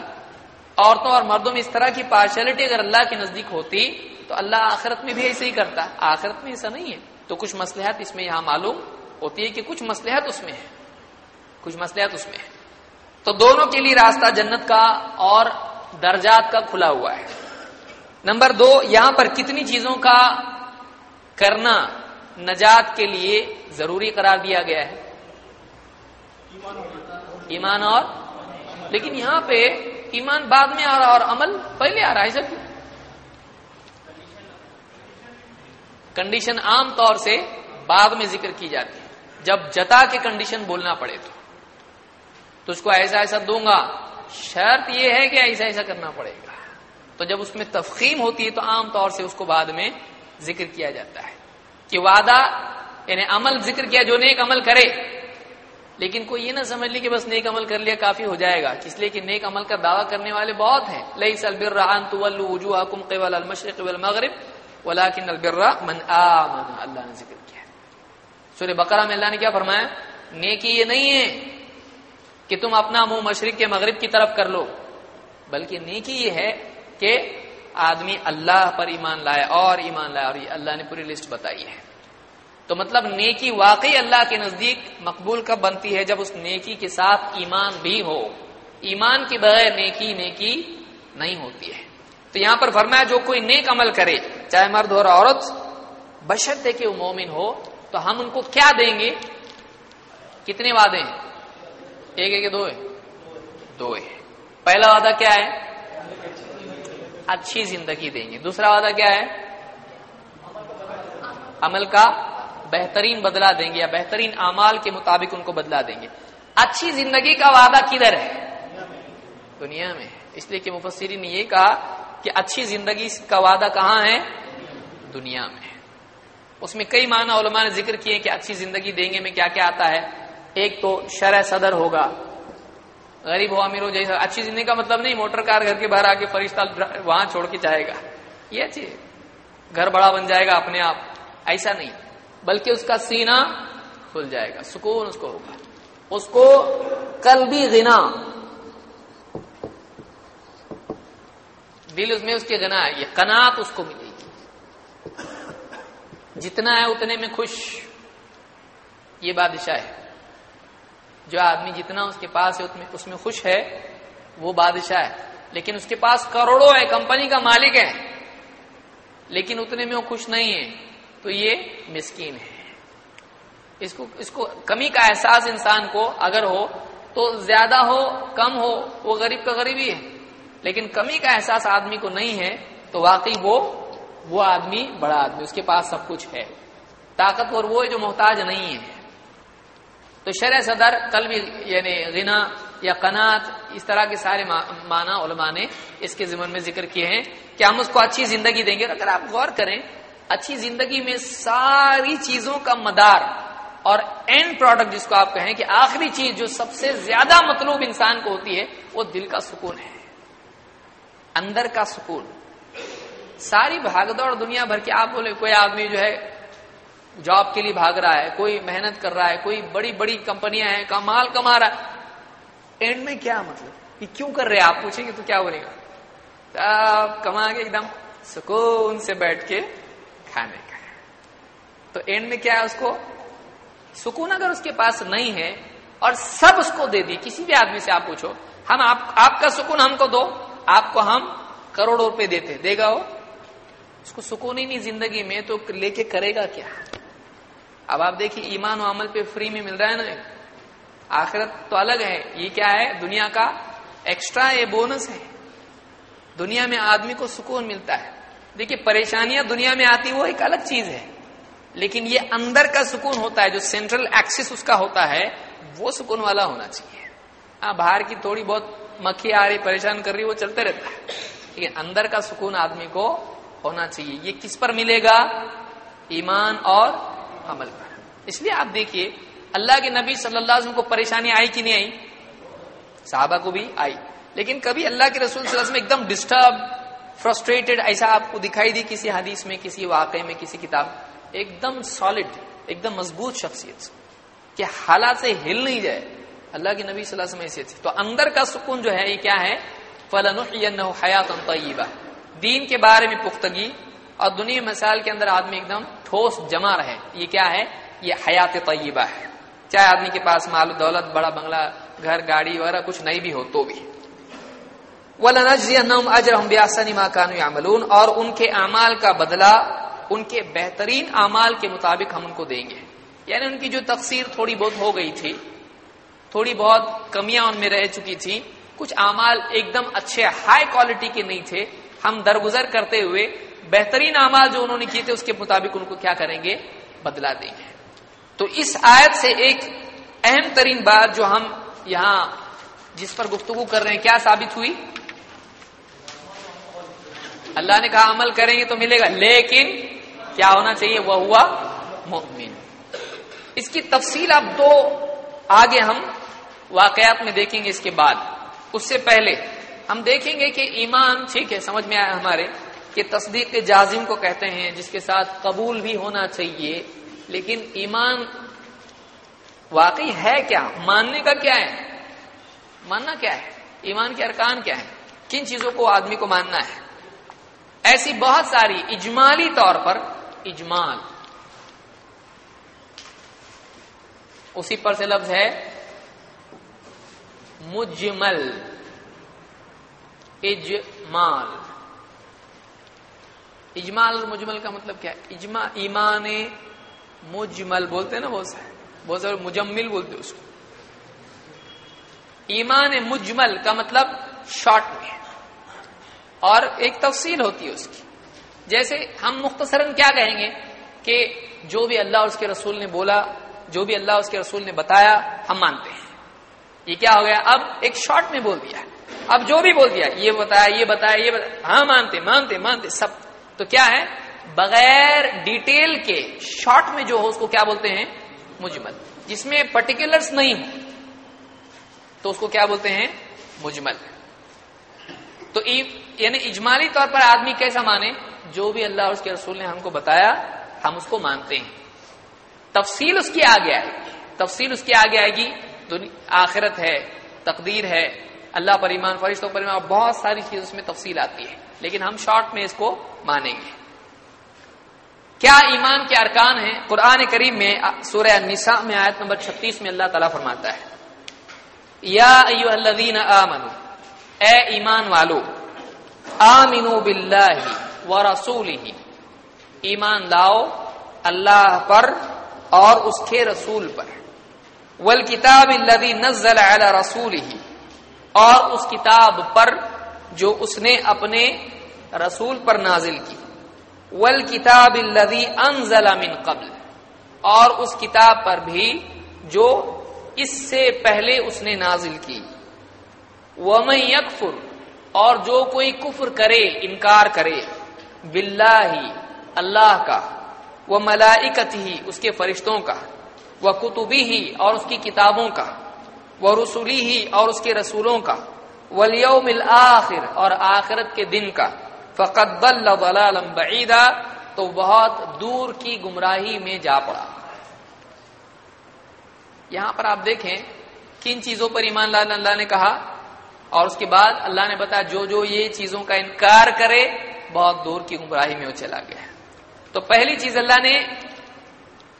عورتوں اور مردوں میں اس طرح کی پارشلٹی اگر اللہ کے نزدیک ہوتی تو اللہ آخرت میں بھی ایسے ہی کرتا۔ آخرت میں ایسا نہیں ہے۔ تو کچھ مسلحت اس میں یہاں معلوم ہوتی ہے کہ کچھ مسلحت اس میں ہے۔ کچھ مسلحت اس میں ہے۔ تو دونوں کے لیے راستہ جنت کا اور درجات کا کھلا ہوا ہے۔ نمبر دو، یہاں پر کتنی چیزوں کا کرنا نجات کے لیے ضروری قرار دیا گیا ہے۔ ایمان اور لیکن یہاں پہ ایمان بعد میں آ رہا اور عمل پہلے آ رہا ہے۔ سر کنڈیشن عام طور سے بعد میں ذکر کی جاتی ہے۔ جب جتا کے کنڈیشن بولنا پڑے تو۔ تو اس کو ایسا ایسا دوں گا۔ شرط یہ ہے کہ ایسا ایسا کرنا پڑے گا۔ تو جب اس میں تفخیم ہوتی ہے تو عام طور سے اس کو بعد میں ذکر کیا جاتا ہے۔ کہ وعدہ یعنی عمل ذکر کیا جو نیک عمل کرے۔ لیکن کوئی یہ نہ سمجھ لی کہ بس نیک عمل کر لیا کافی ہو جائے گا۔ اس لیے کہ نیک عمل کا دعویٰ کرنے والے بہت ہیں۔ لئی سلبر المشرق والمغرب، ولیکن البر من آمن۔ اللہ نے ذکر کیا سورہ بقرہ میں اللہ نے کیا فرمایا؟ نیکی یہ نہیں ہے کہ تم اپنا منہ مشرق کے مغرب کی طرف کر لو۔ بلکہ نیکی یہ ہے کہ آدمی اللہ پر ایمان لائے اور ایمان لائے، اور اللہ نے پوری لسٹ بتائی ہے۔ تو مطلب نیکی واقعی اللہ کے نزدیک مقبول کب بنتی ہے؟ جب اس نیکی کے ساتھ ایمان بھی ہو۔ ایمان کے بغیر نیکی نیکی نہیں ہوتی ہے۔ تو یہاں پر فرمایا، جو کوئی نیک عمل کرے، چاہے مرد ہو اور عورت بشرط کہ وہ مومن ہو، تو ہم ان کو کیا دیں گے؟ کتنے وعدے ہیں؟ ایک ہے کہ دو ہے؟ دو ہے۔ پہلا وعدہ کیا ہے؟ اچھی زندگی دیں گے۔ دوسرا وعدہ کیا ہے؟ عمل کا بہترین بدلہ دیں گے یا بہترین اعمال کے مطابق ان کو بدلا دیں گے۔ اچھی زندگی کا وعدہ کدھر ہے؟ دنیا میں۔ اس لیے کہ مفسری نے یہ کہا کہ اچھی زندگی کا وعدہ کہاں ہے؟ دنیا میں۔ اس میں کئی معنی علماء نے ذکر کیے کہ اچھی زندگی دیں گے میں کیا کیا آتا ہے؟ ایک تو شرح صدر ہوگا۔ غریب ہو، امیر ہو جیسا اچھی زندگی کا مطلب نہیں، موٹر کار گھر کے باہر آ کے فرشتہ وہاں چھوڑ کے جائے گا۔ یہ اچھی گھر بڑا بن جائے گا اپنے آپ۔ ایسا نہیں۔ بلکہ اس کا سینہ کھل جائے گا، سکون اس کو ہوگا۔ اس کو کل بھی گنا دل اس میں اس کے گنا ہے، یہ کنات اس کو ملے گی۔ جتنا ہے اتنے میں خوش۔ یہ بادشاہ ہے۔ جو آدمی جتنا اس کے پاس ہے اس میں خوش ہے، وہ بادشاہ ہے۔ لیکن اس کے پاس کروڑوں ہے کمپنی کا مالک ہے لیکن اتنے میں وہ خوش نہیں ہے تو یہ مسکین ہے۔ اس کو اس کو کمی کا احساس انسان کو اگر ہو تو زیادہ ہو، کم ہو، وہ غریب کا غریب ہی ہے۔ لیکن کمی کا احساس آدمی کو نہیں ہے، تو واقعی وہ وہ آدمی بڑا آدمی اس کے پاس سب کچھ ہے۔ طاقتور وہ جو محتاج نہیں ہے۔ تو شرح صدر کل بھی یعنی غنا یا قنات اس طرح کے سارے معنی علماء نے اس کے ذمن میں ذکر کیے ہیں کہ ہم اس کو اچھی زندگی دیں گے۔ اگر آپ غور کریں، اچھی زندگی میں ساری چیزوں کا مدار اور اینڈ پروڈکٹ جس کو آپ کہیں کہ آخری چیز جو سب سے زیادہ مطلوب انسان کو ہوتی ہے، وہ دل کا سکون ہے۔ اندر کا سکون۔ ساری بھاگ دوڑ دنیا بھر کے آپ بولے، کوئی آدمی جو ہے جاب کے لیے بھاگ رہا ہے، کوئی محنت کر رہا ہے، کوئی بڑی بڑی کمپنیاں ہیں، کمال کما رہا ہے۔ اینڈ میں کیا مطلب؟ یہ کیوں کر رہے آپ پوچھیں گے تو کیا بولے گا؟ آپ کما کے ایک دم سکون سے بیٹھ کے کھانے کا تو اینڈ میں کیا ہے اس کو؟ سکون اگر اس کے پاس نہیں ہے اور سب اس کو دے دی کسی بھی آدمی سے آپ پوچھو، ہم آپ کا سکون ہم کو دو، آپ کو ہم کروڑوں روپے دیتے، دے گا وہ؟ اس کو سکون ہی نہیں زندگی میں، تو لے کے کرے گا کیا؟ اب آپ دیکھیے ایمان و عمل پہ فری میں مل رہا ہے نا جی؟ آخرت تو الگ ہے۔ یہ کیا ہے؟ دنیا کا ایکسٹرا یہ بونس ہے۔ دنیا میں آدمی کو سکون ملتا ہے۔ دیکھیے پریشانیاں دنیا میں آتی وہ ایک الگ چیز ہے۔ لیکن یہ اندر کا سکون ہوتا ہے، جو سینٹرل ایکسس اس کا ہوتا ہے، وہ سکون والا ہونا چاہیے۔ ہاں باہر کی تھوڑی بہت مکھی آ رہی، پریشان کر رہی، وہ چلتے رہتا ہے۔ لیکن اندر کا سکون آدمی کو ہونا چاہیے۔ یہ کس پر ملے گا؟ ایمان اور عمل پر۔ اس لیے آپ دیکھیے، اللہ کے نبی صلی اللہ علیہ وسلم کو پریشانی آئی کہ نہیں آئی؟ صحابہ کو بھی آئی۔ لیکن کبھی اللہ کے رسول صلی اللہ علیہ وسلم ایک دم ڈسٹرب فرسٹریٹڈ ایسا آپ کو دکھائی دی کسی حدیث میں، کسی واقعے میں، کسی کتاب۔ ایک دم سالڈ ایک دم مضبوط شخصیت۔ کہ حالات سے ہل نہیں جائے۔ اللہ کے نبی صلی اللہ علیہ وسلم ایسے تو اندر کا سکون جو ہے، یہ کیا ہے؟ فلاں حیات طیبہ دین کے بارے میں پختگی اور دنیا مسائل کے اندر آدمی ایک دم ٹھوس جمع رہے۔ یہ کیا ہے؟ یہ حیات طیبہ ہے۔ چاہے آدمی کے پاس مال دولت، بڑا بنگلہ، گھر، گاڑی وغیرہ کچھ نہیں بھی ہو تو بھی۔ اور ان کے اعمال کا بدلہ، ان کے بہترین اعمال کے مطابق ہم ان کو دیں گے۔ یعنی ان کی جو تقسیر تھوڑی بہت ہو گئی تھی، تھوڑی بہت کمیاں ان میں رہ چکی تھی کچھ اعمال ایک دم اچھے ہائی کوالٹی کے نہیں تھے، ہم درگزر کرتے ہوئے بہترین اعمال جو انہوں نے کیے تھے اس کے مطابق ان کو کیا کریں گے؟ بدلا دیں گے۔ تو اس آیت سے ایک اہم ترین بات جو ہم یہاں جس پر گفتگو کر رہے ہیں، کیا ثابت ہوئی؟ اللہ نے کہا، عمل کریں گے تو ملے گا، لیکن کیا ہونا چاہیے؟ وہ ہوا مؤمن۔ اس کی تفصیل اب دو آگے ہم واقعات میں دیکھیں گے اس کے بعد۔ اس سے پہلے ہم دیکھیں گے کہ ایمان، ٹھیک ہے، سمجھ میں آیا ہمارے کہ تصدیق جازم کو کہتے ہیں، جس کے ساتھ قبول بھی ہونا چاہیے۔ لیکن ایمان واقعی ہے کیا؟ ماننے کا کیا ہے؟ ماننا کیا ہے؟ ایمان کے ارکان کیا ہے کن چیزوں کو آدمی کو ماننا ہے؟ ایسی بہت ساری اجمالی طور پر اجمال۔ اسی پر سے لفظ ہے مجمل۔ اجمال۔ اجمال اور مجمل کا مطلب کیا ہے؟ اجما ایمان، مجمل بولتے ہیں نا بہت سارے۔ بہت سارے مجمل بولتے اس کو۔ ایمان مجمل کا مطلب شارٹ میں اور ایک تفصیل ہوتی ہے اس کی۔ جیسے ہم مختصراً کیا کہیں گے کہ جو بھی اللہ اور اس کے رسول نے بولا، جو بھی اللہ اور اس کے رسول نے بتایا، ہم مانتے ہیں۔ یہ کیا ہو گیا؟ اب ایک شارٹ میں بول دیا۔ اب جو بھی بول دیا، یہ بتایا یہ بتایا یہ بتایا۔ ہاں مانتے مانتے مانتے، سب تو کیا ہے؟ بغیر ڈیٹیل کے شارٹ میں جو ہو اس کو کیا بولتے ہیں؟ مجمل۔ جس میں پرٹیکولرس نہیں تو اس کو کیا بولتے ہیں؟ مجمل۔ تو یعنی اجمالی طور پر آدمی کیسا مانے؟ جو بھی اللہ اور اس کے رسول نے ہم کو بتایا، ہم اس کو مانتے ہیں۔ تفصیل اس کی آگے آئے۔ گی تفصیل اس کی آگے آئے گی۔ آخرت ہے، تقدیر ہے، اللہ پر ایمان، فرشتوں پر ایمان بہت ساری چیز اس میں تفصیل آتی ہے۔ لیکن ہم شارٹ میں اس کو مانیں گے۔ کیا ایمان کے ارکان ہیں؟ قرآن کریم میں، سورہ نساء میں، آیت نمبر چھتیس میں اللہ تعالیٰ فرماتا ہے۔ یا ایو الذین آمنو اے ایمان والو آمنو باللہ و رسول ایمان لاؤ اللہ پر اور اس کے رسول پر۔ والکتاب الذی نزل علی رسول اور اس کتاب پر جو اس نے اپنے رسول پر نازل کی۔ والکتاب الذی انزل من قبل۔ اور اس کتاب پر بھی جو اس سے پہلے اس نے نازل کی۔ ومن یکفر اور جو کوئی کفر کرے، انکار کرے۔ باللہ اللہ کا۔ وہ ملائکت ہی اس کے فرشتوں کا۔ وہ کتبی ہی اور اس کی کتابوں کا۔ وہ رسولی ہی اور اس کے رسولوں کا۔ ولیوم الآخر اور آخرت کے دن کا۔ فقط بل بعیدا، تو بہت دور کی گمراہی میں جا پڑا۔ یہاں پر آپ دیکھیں کن چیزوں پر ایمان لال اللہ نے کہا، اور اس کے بعد اللہ نے بتایا، جو جو یہ چیزوں کا انکار کرے، بہت دور کی گمراہی میں وہ چلا گیا۔ تو پہلی چیز اللہ نے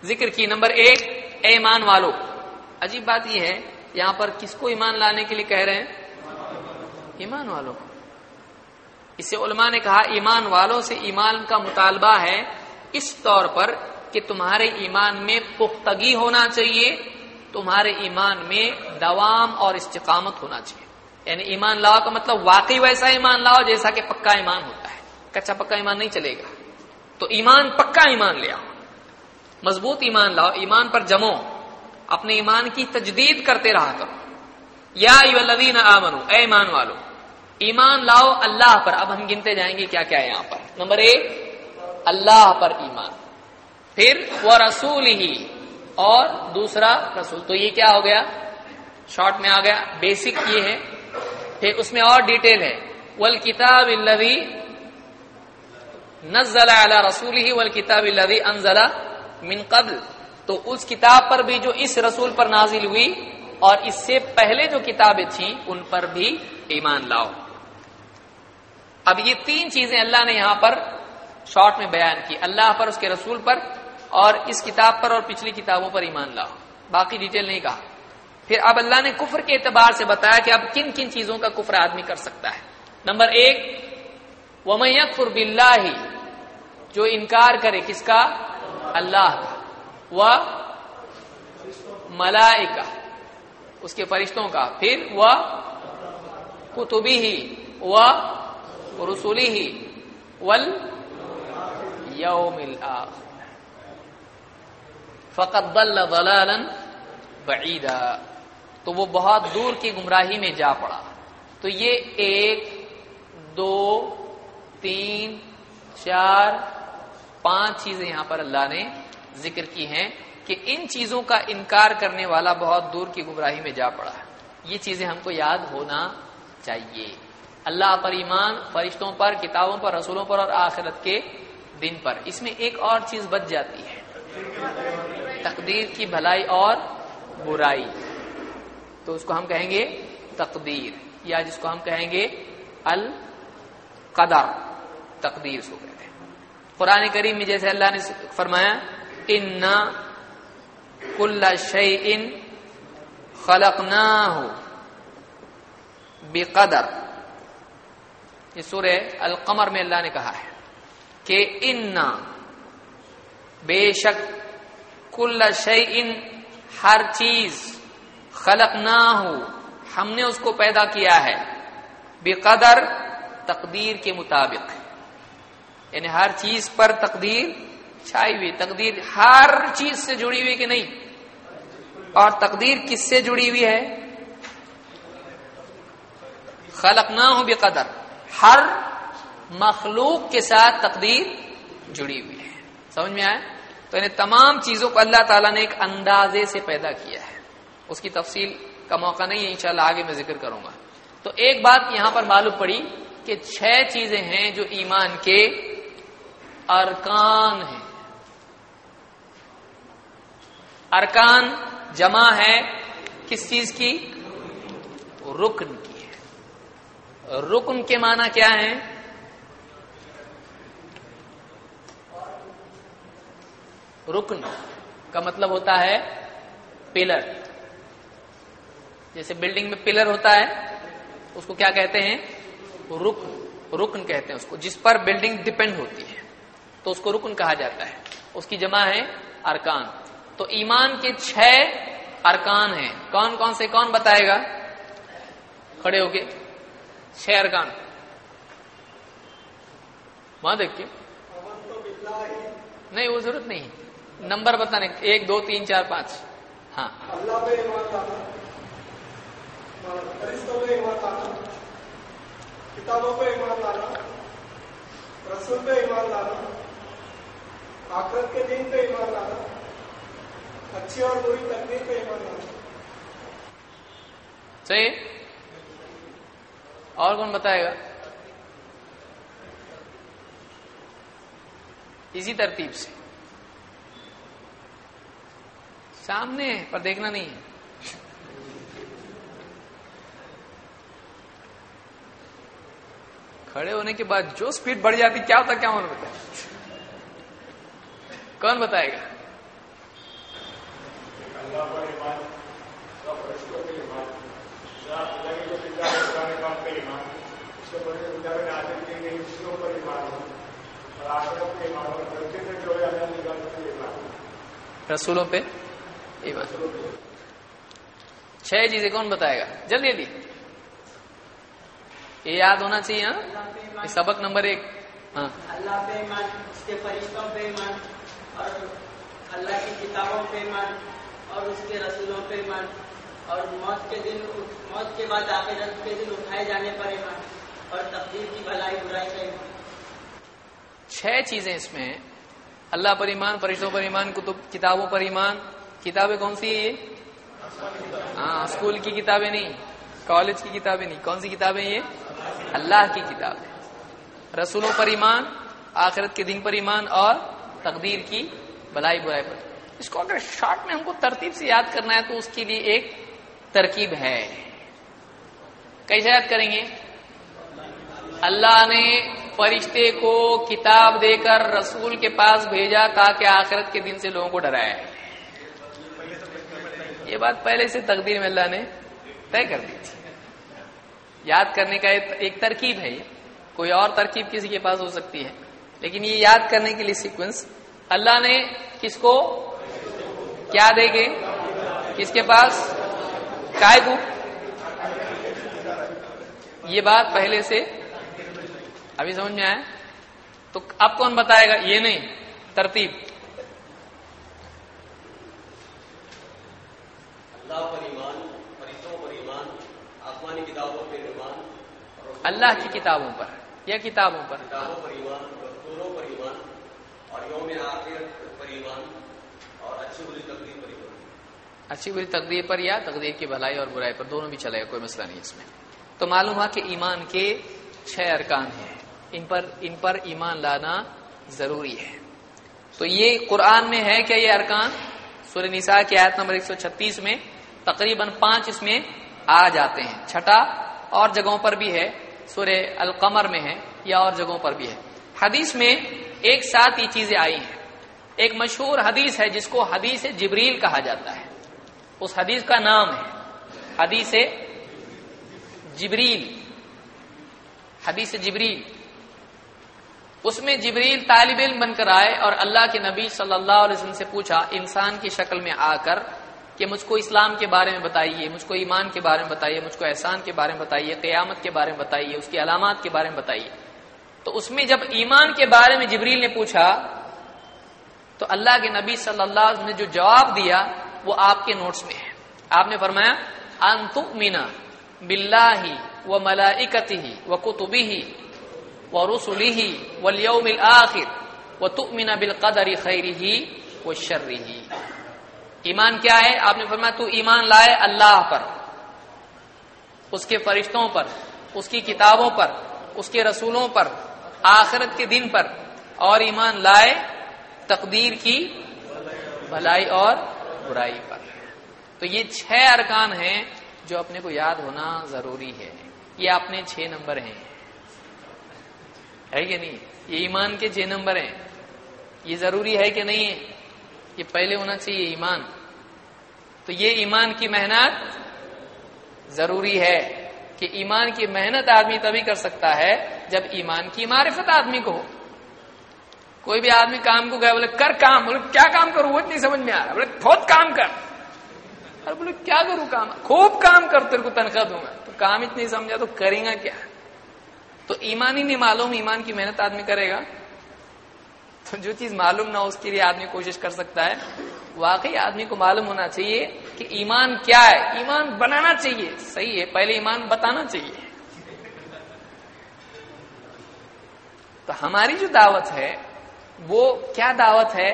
ذکر کی، نمبر ایک ایمان والو۔ عجیب بات یہ ہے، یہاں پر کس کو ایمان لانے کے لیے کہہ رہے ہیں؟ ایمان والوں اس سے علماء نے کہا، ایمان والوں سے ایمان کا مطالبہ ہے اس طور پر کہ تمہارے ایمان میں پختگی ہونا چاہیے، تمہارے ایمان میں دوام اور استقامت ہونا چاہیے۔ یعنی ایمان لاؤ کا مطلب واقعی ویسا ایمان لاؤ جیسا کہ پکا ایمان ہوتا ہے۔ کچا پکا ایمان نہیں چلے گا۔ تو ایمان پکا ایمان لیا مضبوط ایمان لاؤ، ایمان پر جمو۔ اپنے ایمان کی تجدید کرتے رہا کرو۔ یا ایمان والو ایمان لاؤ، اللہ پر۔ اب ہم گنتے جائیں گے کیا کیا ہے یہاں پر؟ نمبر ایک، اللہ پر ایمان۔ پھر وہ رسول ہی اور دوسرا، رسول۔ تو یہ کیا ہو گیا؟ شارٹ میں آ گیا۔ بیسک یہ ہے۔ پھر اس میں اور ڈیٹیل ہے۔ ول کتاب الدی نزل علی رسول ہی ول کتاب الدی انزلہ من قبل۔ تو اس کتاب پر بھی جو اس رسول پر نازل ہوئی، اور اس سے پہلے جو کتابیں تھیں، ان پر بھی ایمان لاؤ۔ اب یہ تین چیزیں اللہ نے یہاں پر شارٹ میں بیان کی۔ اللہ پر، اس کے رسول پر، اور اس کتاب پر اور پچھلی کتابوں پر ایمان لاؤ۔ باقی ڈیٹیل نہیں کہا۔ پھر اب اللہ نے کفر کے اعتبار سے بتایا کہ اب کن کن چیزوں کا کفر آدمی کر سکتا ہے۔ نمبر ایک وہ میکفر بلّہ جو انکار کرے کس کا؟ اللہ کا۔ وہ ملائکہ، اس کے فرشتوں کا۔ پھر وہ کتبی ہی وہ رسولی ہی ول یوم فقط بل ضلالا بعیدا تو وہ بہت دور کی گمراہی میں جا پڑا. تو یہ ایک، دو، تین، چار، پانچ چیزیں یہاں پر اللہ نے ذکر کی ہیں کہ ان چیزوں کا انکار کرنے والا بہت دور کی گمراہی میں جا پڑا یہ چیزیں ہم کو یاد ہونا چاہیے۔ اللہ پر ایمان، فرشتوں پر، کتابوں پر، رسولوں پر اور آخرت کے دن پر۔ اس میں ایک اور چیز بچ جاتی ہے۔ تقدیر کی بھلائی اور برائی۔ تو اس کو ہم کہیں گے تقدیر۔ یا جس کو ہم کہیں گے القدر۔ تقدیر اس کو کہتے ہیں۔ قرآن کریم میں جیسے اللہ نے فرمایا، ان کل شعی ان خلق نہ ہو بے قدر یہ سورہ القمر میں اللہ نے کہا ہے کہ ان بے شک کل شعی ان ہر چیز خلق نہ ہو ہم نے اس کو پیدا کیا ہے بے قدر تقدیر کے مطابق۔ یعنی ہر چیز پر تقدیر چھائی ہوئی، تقدیر ہر چیز سے جڑی ہوئی کہ نہیں؟ اور تقدیر کس سے جڑی ہوئی ہے؟ خلق نہ ہو بے قدر ہر مخلوق کے ساتھ تقدیر جڑی ہوئی ہے۔ سمجھ میں آئے تو انہیں تمام چیزوں کو اللہ تعالیٰ نے ایک اندازے سے پیدا کیا ہے۔ اس کی تفصیل کا موقع نہیں ہے، انشاءاللہ آگے میں ذکر کروں گا۔ تو ایک بات یہاں پر معلوم پڑی کہ چھ چیزیں ہیں جو ایمان کے ارکان ہیں۔ ارکان جمع ہے کس چیز کی؟ رکن کی۔ رکن کے معنی کیا ہے رکن کا مطلب ہوتا ہے پلر۔ جیسے بلڈنگ میں پلر ہوتا ہے، اس کو کیا کہتے ہیں؟ رکن۔ رکن کہتے ہیں اس کو، جس پر بلڈنگ ڈپینڈ ہوتی ہے۔ تو اس کو رکن کہا جاتا ہے۔ اس کی جمع ہے ارکان۔ تو ایمان کے چھ ارکان ہیں۔ کون کون سے؟ کون بتائے گا؟ کھڑے ہو کے۔ چھ ارکان وہاں دیکھیے۔ نہیں، وہ ضرورت نہیں۔ نمبر بتانے ایک، دو، تین، چار، پانچ۔ ہاں۔ اللہ پہ ایمان لانا کتابوں پہ ایمان لانا رسول پہ ایمان لانا آخرت کے دن پہ ایمان لانا اچھی اور بری تقدیر پہ ایمان لانا صحیح اور کون بتائے گا؟ اسی ترتیب سے۔ سامنے ہے، پر دیکھنا نہیں ہے۔ کھڑے ہونے کے بعد جو سپیڈ بڑھ جاتی، کیا ہوتا، کیا ہونا بتائے کون بتائے گا؟ رسولوں پہ ایمان۔ چھ چیزیں کون بتائے گا؟ جلدی جلدی۔ یہ یاد ہونا چاہیے ہاں؟ سبق نمبر ایک۔ ہاں۔ اللہ پہ ایمان، اس کے فرشتوں پہ ایمان، اور اللہ کی کتابوں پہ ایمان، اور اس کے رسولوں پہ ایمان۔ اور موت کے دن موت کے بعد آخرت کے دن اٹھائے جانے پر ایمان اور تقدیر کی بھلائی برائی کا ایمان۔ چھ چیزیں اس میں اللہ پر ایمان، فرشتوں پر ایمان، کتب کتابوں پر ایمان۔ کتابیں کون سی یہ؟ ہاں اسکول کی کتابیں نہیں، کالج کی کتابیں نہیں۔ کون سی کتابیں یہ؟ اللہ کی کتاب۔ رسولوں پر ایمان، آخرت کے دن پر ایمان اور تقدیر کی بلائی برائی پر۔ اس کو اگر شارٹ میں ہم کو ترتیب سے یاد کرنا ہے تو اس کے لیے ایک ترکیب ہے۔ کیسے یاد کریں گے؟ اللہ نے فرشتے کو کتاب دے کر رسول کے پاس بھیجا تاکہ آخرت کے دن سے لوگوں کو ڈرایا یہ بات پہلے سے تقدیر میں اللہ نے طے کر دی تھی۔ یاد کرنے کا ایک ترکیب ہے یہ۔ کوئی اور ترکیب کسی کے پاس ہو سکتی ہے۔ لیکن یہ یاد کرنے کے لیے سیکوینس اللہ نے کس کو کیا دے گے کس کے پاس؟ کائے کو یہ بات پہلے سے ابھی سمجھ میں آیا؟ تو اب کون بتائے گا؟ یہ نہیں ترتیب۔ اللہ پر ایمان فرشتوں پر ایمان آسمانی کتابوں پر ایمان اللہ کی کتابوں پر یا کتابوں پر؟ کتابوں پر ایمان رسولوں پر ایمان اور یوم آخر پر ایمان اور اچھی بری تقدیر پر ایمان۔ اچھی بری تقدیر پر یا تقدیر کی بھلائی اور برائی پر، دونوں بھی چلے گا، کوئی مسئلہ نہیں اس میں۔ تو معلوم ہوا کہ ایمان کے چھ ارکان ہیں۔ ان پر ان پر ایمان لانا ضروری ہے۔ تو یہ قرآن میں ہے کیا یہ ارکان؟ سورہ نساء کی آیت نمبر 136 میں تقریباً پانچ اس میں آ جاتے ہیں۔ چھٹا اور جگہوں پر بھی ہے، سورہ القمر میں ہے یا اور جگہوں پر بھی ہے۔ حدیث میں ایک ساتھ یہ چیزیں آئی ہیں۔ ایک مشہور حدیث ہے جس کو حدیث جبریل کہا جاتا ہے۔ اس حدیث کا نام ہے۔ حدیث جبریل۔ حدیث جبریل۔ اس میں جبریل طالب علم بن کر آئے اور اللہ کے نبی صلی اللہ علیہ وسلم سے پوچھا، انسان کی شکل میں آ کر کہ مجھ کو اسلام کے بارے میں بتائیے، مجھ کو ایمان کے بارے میں بتائیے، مجھ کو احسان کے بارے میں بتائیے، قیامت کے بارے میں بتائیے، اس کی علامات کے بارے میں بتائیے۔ تو اس میں جب ایمان کے بارے میں جبریل نے پوچھا، تو اللہ کے نبی صلی اللہ علیہ وسلم نے جو جواب دیا وہ آپ کے نوٹس میں ہے۔ آپ نے فرمایا انتمینا بلّہ و ملاکتی ہی و کتبی ہی و رسولی ہی و لیوم الآخر و تؤمنا بالقدر خیری ہی و شرری ہی ایمان کیا ہے؟ آپ نے فرمایا، تو ایمان لائے اللہ پر، اس کے فرشتوں پر، اس کی کتابوں پر، اس کے رسولوں پر، آخرت کے دن پر اور ایمان لائے تقدیر کی بھلائی اور برائی پر تو یہ چھ ارکان ہیں جو اپنے کو یاد ہونا ضروری ہے۔ یہ اپنے چھ نمبر ہیں۔ ہے کہ نہیں؟ یہ ایمان کے چھ نمبر ہیں۔ یہ ضروری ہے کہ نہیں؟ ہے یہ پہلے ہونا چاہیے ایمان۔ تو یہ ایمان کی محنت ضروری ہے کہ ایمان کی محنت آدمی تبھی کر سکتا ہے جب ایمان کی معرفت آدمی کو ہو۔ کوئی بھی آدمی کام کو گیا، بولے، کر کام، بولے، کیا کام کروں؟ وہ نہیں سمجھ میں آ رہا بولے بہت کام کر۔ اور بولے، کیا کروں کام؟ خوب کام کر، تیرے کو تنخواہ دوں گا تو کام اتنی سمجھا تو کریں گا کیا؟ تو ایمان ہی نہیں معلوم، ایمان کی محنت آدمی کرے گا۔ تو جو چیز معلوم نہ ہو، اس کے لیے آدمی کوشش کر سکتا ہے۔ واقعی آدمی کو معلوم ہونا چاہیے کہ ایمان کیا ہے۔ ایمان بنانا چاہیے۔ صحیح ہے، پہلے ایمان بتانا چاہیے۔ تو ہماری جو دعوت ہے وہ کیا دعوت ہے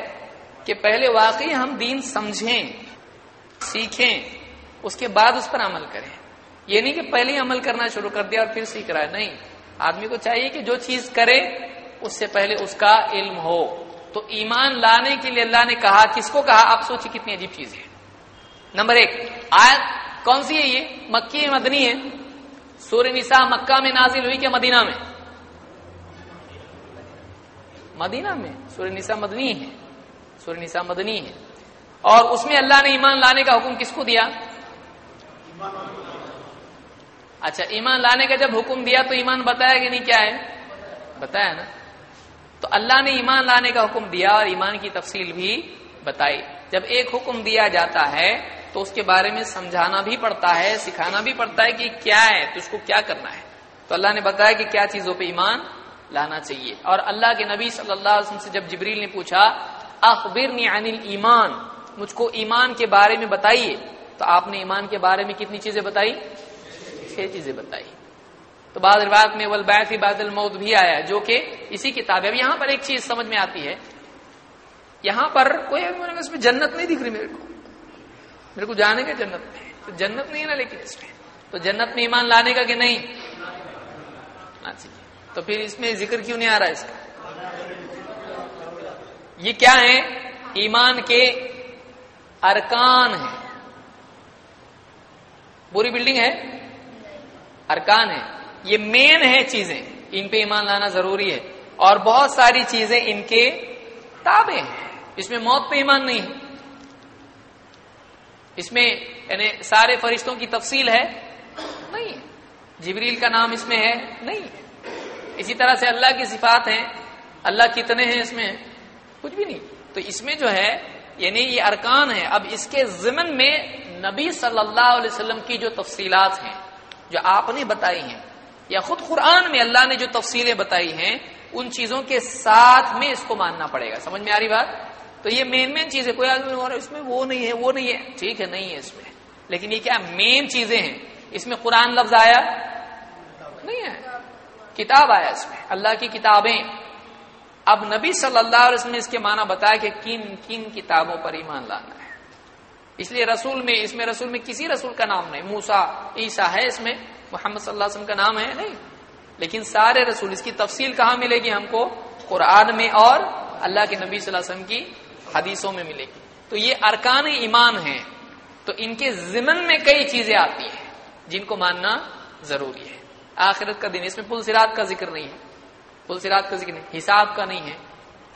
کہ پہلے واقعی ہم دین سمجھیں، سیکھیں، اس کے بعد اس پر عمل کریں۔ یہ نہیں کہ پہلے ہی عمل کرنا شروع کر دیا اور پھر سیکھ رہا ہے، نہیں۔ آدمی کو چاہیے کہ جو چیز کرے، اس سے پہلے اس کا علم ہو۔ تو ایمان لانے کے لیے اللہ نے کہا، کس کو کہا؟ آپ سوچیں کتنی عجیب چیز ہے۔ نمبر ایک، آیت کون سی ہے یہ؟ مکی مدنی ہے۔ سور نساء مکہ میں نازل ہوئی کہ مدینہ میں؟ مدینہ میں سور نساء مدنی ہے سور نساء مدنی ہے۔ اور اس میں اللہ نے ایمان لانے کا حکم کس کو دیا؟ اچھا ایمان لانے کا جب حکم دیا تو ایمان بتایا کہ نہیں؟ کیا ہے؟ بتایا نا۔ تو اللہ نے ایمان لانے کا حکم دیا اور ایمان کی تفصیل بھی بتائی۔ جب ایک حکم دیا جاتا ہے تو اس کے بارے میں سمجھانا بھی پڑتا ہے، سکھانا بھی پڑتا ہے کہ کیا ہے، تو اس کو کیا کرنا ہے۔ تو اللہ نے بتایا کہ کیا چیزوں پہ ایمان لانا چاہیے۔ اور اللہ کے نبی صلی اللہ علیہ وسلم سے جب جبریل نے پوچھا، اخبرنی عن ایمان مجھ کو ایمان کے بارے میں بتائیے تو آپ نے ایمان کے بارے میں کتنی چیزیں بتائی؟ چھ چیزیں بتائی۔ تو بعض روایت میں ولبیت بعد الموت بھی آیا جو کہ اسی کتاب ہے۔ اب یہاں پر ایک چیز سمجھ میں آتی ہے۔ یہاں پر کوئی اس میں جنت نہیں دکھ رہی میرے کو۔ میرے کو جانے کا جنت میں تو جنت نہیں ہے نا، لیکن اس میں۔ تو جنت میں ایمان لانے کا کہ نہیں؟ تو پھر اس میں ذکر کیوں نہیں آ رہا اس کا؟ یہ کیا ہے؟ ایمان کے ارکان ہے پوری بلڈنگ ہے؟ ارکان ہے یہ مین ہے چیزیں۔ ان پہ ایمان لانا ضروری ہے۔ اور بہت ساری چیزیں ان کے تابے ہیں۔ اس میں موت پہ ایمان نہیں ہے۔ اس میں یعنی سارے فرشتوں کی تفصیل ہے؟ نہیں۔ جبریل کا نام اس میں ہے؟ نہیں۔ اسی طرح سے اللہ کی صفات ہیں، اللہ کتنے ہیں اس میں؟ کچھ بھی نہیں۔ تو اس میں جو ہے یعنی یہ ارکان ہے۔ اب اس کے ضمن میں نبی صلی اللہ علیہ وسلم کی جو تفصیلات ہیں، جو آپ نے بتائی ہیں، یا خود قرآن میں اللہ نے جو تفصیلیں بتائی ہیں، ان چیزوں کے ساتھ میں اس کو ماننا پڑے گا۔ سمجھ میں آ رہی بات؟ تو یہ مین مین چیز ہے کوئی آدمی اس میں وہ نہیں ہے، وہ نہیں ہے۔ ٹھیک ہے، نہیں ہے اس میں۔ لیکن یہ کیا مین چیزیں ہیں؟ اس میں قرآن لفظ آیا؟ نہیں ہے۔ کتاب آیا اس میں، اللہ کی کتابیں۔ اب نبی صلی اللہ علیہ وسلم نے اس کے معنی بتایا کہ کن کن کتابوں پر ایمان لانا ہے۔ اس لیے رسول میں، اس میں رسول میں کسی رسول کا نام نہیں موسا عیسا ہے اس میں، محمد صلی اللہ علیہ وسلم کا نام ہے نہیں۔ لیکن سارے رسول، اس کی تفصیل کہاں ملے گی ہم کو؟ قرآن میں اور اللہ کے نبی صلی اللہ علیہ وسلم کی حدیثوں میں ملے گی۔ تو یہ ارکان ایمان ہیں۔ تو ان کے ضمن میں کئی چیزیں آتی ہیں جن کو ماننا ضروری ہے۔ آخرت کا دن، اس میں پل سرات کا ذکر نہیں ہے۔ پل سرات کا ذکر نہیں، حساب کا نہیں ہے۔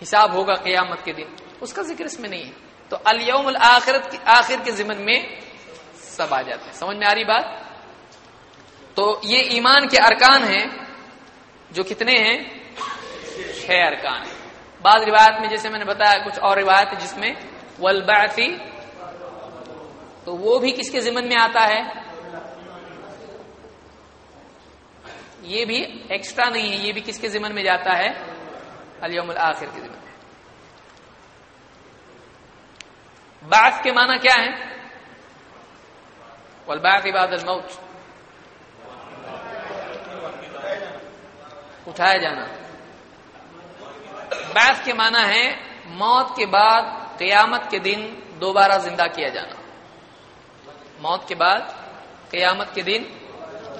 حساب ہوگا قیامت کے دن، اس کا ذکر اس میں نہیں ہے۔ تو الیوم الآخرت آخر کے ضمن میں سب آ جاتے ہیں۔ سمجھ میں آ رہی بات؟ تو یہ ایمان کے ارکان ہیں، جو کتنے ہیں؟ چھ ارکان ہیں۔ بعض روایت میں جیسے میں نے بتایا، کچھ اور روایت جس میں ولبعثی تو وہ بھی کس کے ذمن میں آتا ہے؟ یہ بھی ایکسٹرا نہیں ہے، یہ بھی کس کے ذمن میں جاتا ہے؟ الیوم الآخر کے ذمن میں۔ بعث کے معنی کیا ہے والبعث بعد الموت۔ اٹھایا جانا۔ بعث کے معنی ہے موت کے بعد قیامت کے دن دوبارہ زندہ کیا جانا۔ موت کے بعد قیامت کے دن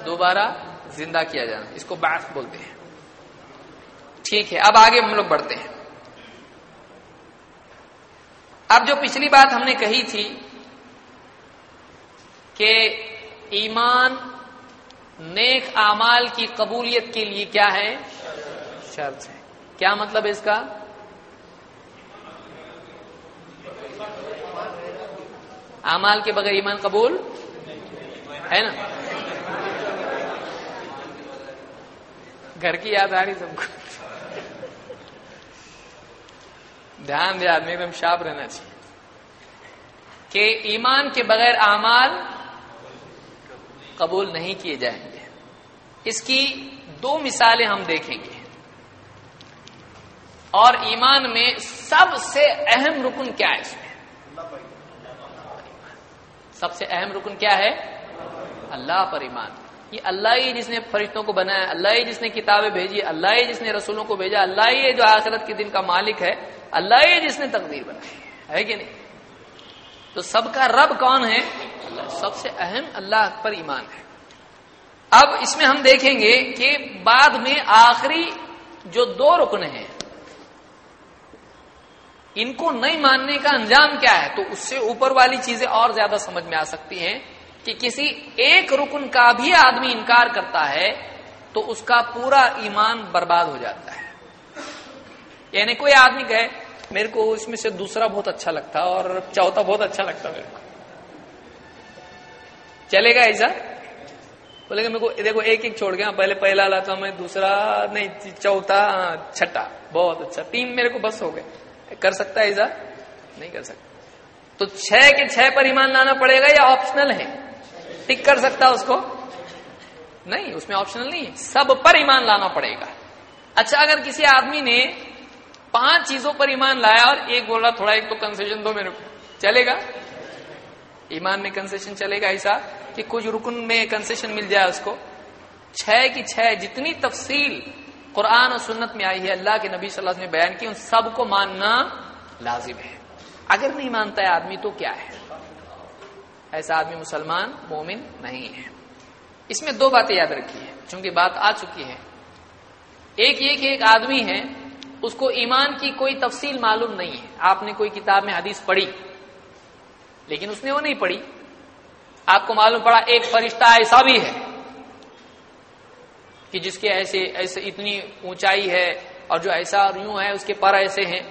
دوبارہ زندہ کیا جانا، اس کو بعث بولتے ہیں۔ ٹھیک ہے، اب آگے ہم لوگ بڑھتے ہیں۔ اب جو پچھلی بات ہم نے کہی تھی کہ ایمان نیک اعمال کی قبولیت کے لیے کیا ہے؟ شرط ہے۔ کیا مطلب ہے اس کا؟ اعمال کے بغیر ایمان قبول ہے نا؟ گھر کی یاد آ رہی سب کو۔ دھیان دے آدمی ایک دم شاپ رہنا چاہیے۔ کہ ایمان کے بغیر اعمال قبول نہیں کیے جائیں گے۔ اس کی دو مثالیں ہم دیکھیں گے۔ اور ایمان میں سب سے اہم رکن کیا ہے اس میں؟ سب سے اہم رکن کیا ہے؟ اللہ پر ایمان۔ یہ اللہ ہی جس نے فرشتوں کو بنایا، اللہ ہی جس نے کتابیں بھیجی، اللہ ہی جس نے رسولوں کو بھیجا، اللہ ہی جو آخرت کے دن کا مالک ہے، اللہ ہی جس نے تقدیر بنائی، ہے کہ نہیں؟ تو سب کا رب کون ہے؟ اللہ۔ سب سے اہم اللہ پر ایمان ہے۔ اب اس میں ہم دیکھیں گے کہ بعد میں آخری جو دو رکن ہیں، ان کو نہیں ماننے کا انجام کیا ہے، تو اس سے اوپر والی چیزیں اور زیادہ سمجھ میں آ سکتی ہیں۔ کہ کسی ایک رکن کا بھی آدمی انکار کرتا ہے تو اس کا پورا ایمان برباد ہو جاتا ہے۔ یعنی کوئی آدمی کہے، میرے کو اس میں سے دوسرا بہت اچھا لگتا اور چوتھا بہت اچھا لگتا میرے کو۔ چلے گا ایسا؟ بولے گا، میرے کو، دیکھو، ایک ایک چھوڑ گیا، پہلے پہلا لاتا میں دوسرا نہیں، چوتھا، چھٹا، بہت اچھا۔ تین میرے کو بس ہو گئے۔ کر سکتا ہے ایسا؟ نہیں کر سکتا۔ تو چھ کے چھ پر ایمان لانا پڑے گا یا آپشنل ہے؟ ٹک کر سکتا اس کو؟ نہیں، اس میں آپشنل نہیں ہے۔ سب پر ایمان لانا پڑے گا۔ اچھا اگر کسی آدمی نے پانچ چیزوں پر ایمان لایا اور ایک بول رہا، تھوڑا ایک تو کنسیشن دو میرے کو۔ چلے گا؟ ایمان میں کنسیشن چلے گا ایسا کہ کچھ رکن میں کنسیشن مل جائے اس کو۔ چھ کی چھ، جتنی تفصیل قرآن اور سنت میں آئی ہے، اللہ کے نبی صلی اللہ علیہ وسلم نے بیان کی، ان سب کو ماننا لازم ہے۔ اگر نہیں مانتا ہے آدمی تو کیا ہے؟ ایسا آدمی مسلمان مومن نہیں ہے۔ اس میں دو باتیں یاد رکھی ہے چونکہ بات آ چکی ہے۔ ایک یہ کہ ایک آدمی ہے، اس کو ایمان کی کوئی تفصیل معلوم نہیں ہے۔ آپ نے کوئی کتاب میں حدیث پڑھی، لیکن اس نے وہ نہیں پڑھی۔ آپ کو معلوم پڑا، ایک فرشتہ ایسا بھی ہے کہ جس کے ایسے ایسے اتنی اونچائی ہے اور جو ایسا یوں ہے، اس کے پر ایسے ہیں۔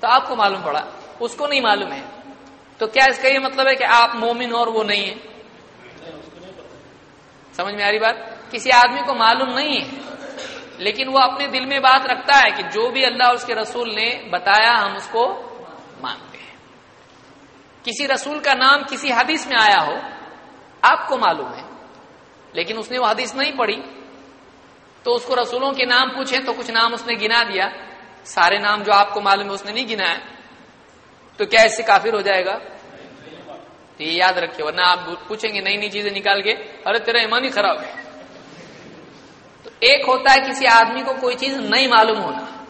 تو آپ کو معلوم پڑا، اس کو نہیں معلوم ہے۔ تو کیا اس کا یہ مطلب ہے کہ آپ مومن اور وہ نہیں ہے سمجھ میں آ رہی بات؟ کسی آدمی کو معلوم نہیں ہے، لیکن وہ اپنے دل میں بات رکھتا ہے کہ جو بھی اللہ اور اس کے رسول نے بتایا ہم اس کو مانتے ہیں۔ کسی رسول کا نام کسی حدیث میں آیا ہو، آپ کو معلوم ہے، لیکن اس نے وہ حدیث نہیں پڑھی۔ تو اس کو رسولوں کے نام پوچھیں تو کچھ نام اس نے گنا دیا۔ سارے نام جو آپ کو معلوم ہے اس نے نہیں گنا ہے تو کیا اس سے کافر ہو جائے گا؟ تو یہ یاد رکھے ورنہ آپ پوچھیں گے نئی نئی چیزیں نکال کے، ارے تیرا ایمان ہی خراب ہے۔ تو ایک ہوتا ہے کسی آدمی کو کوئی چیز نہیں معلوم ہونا،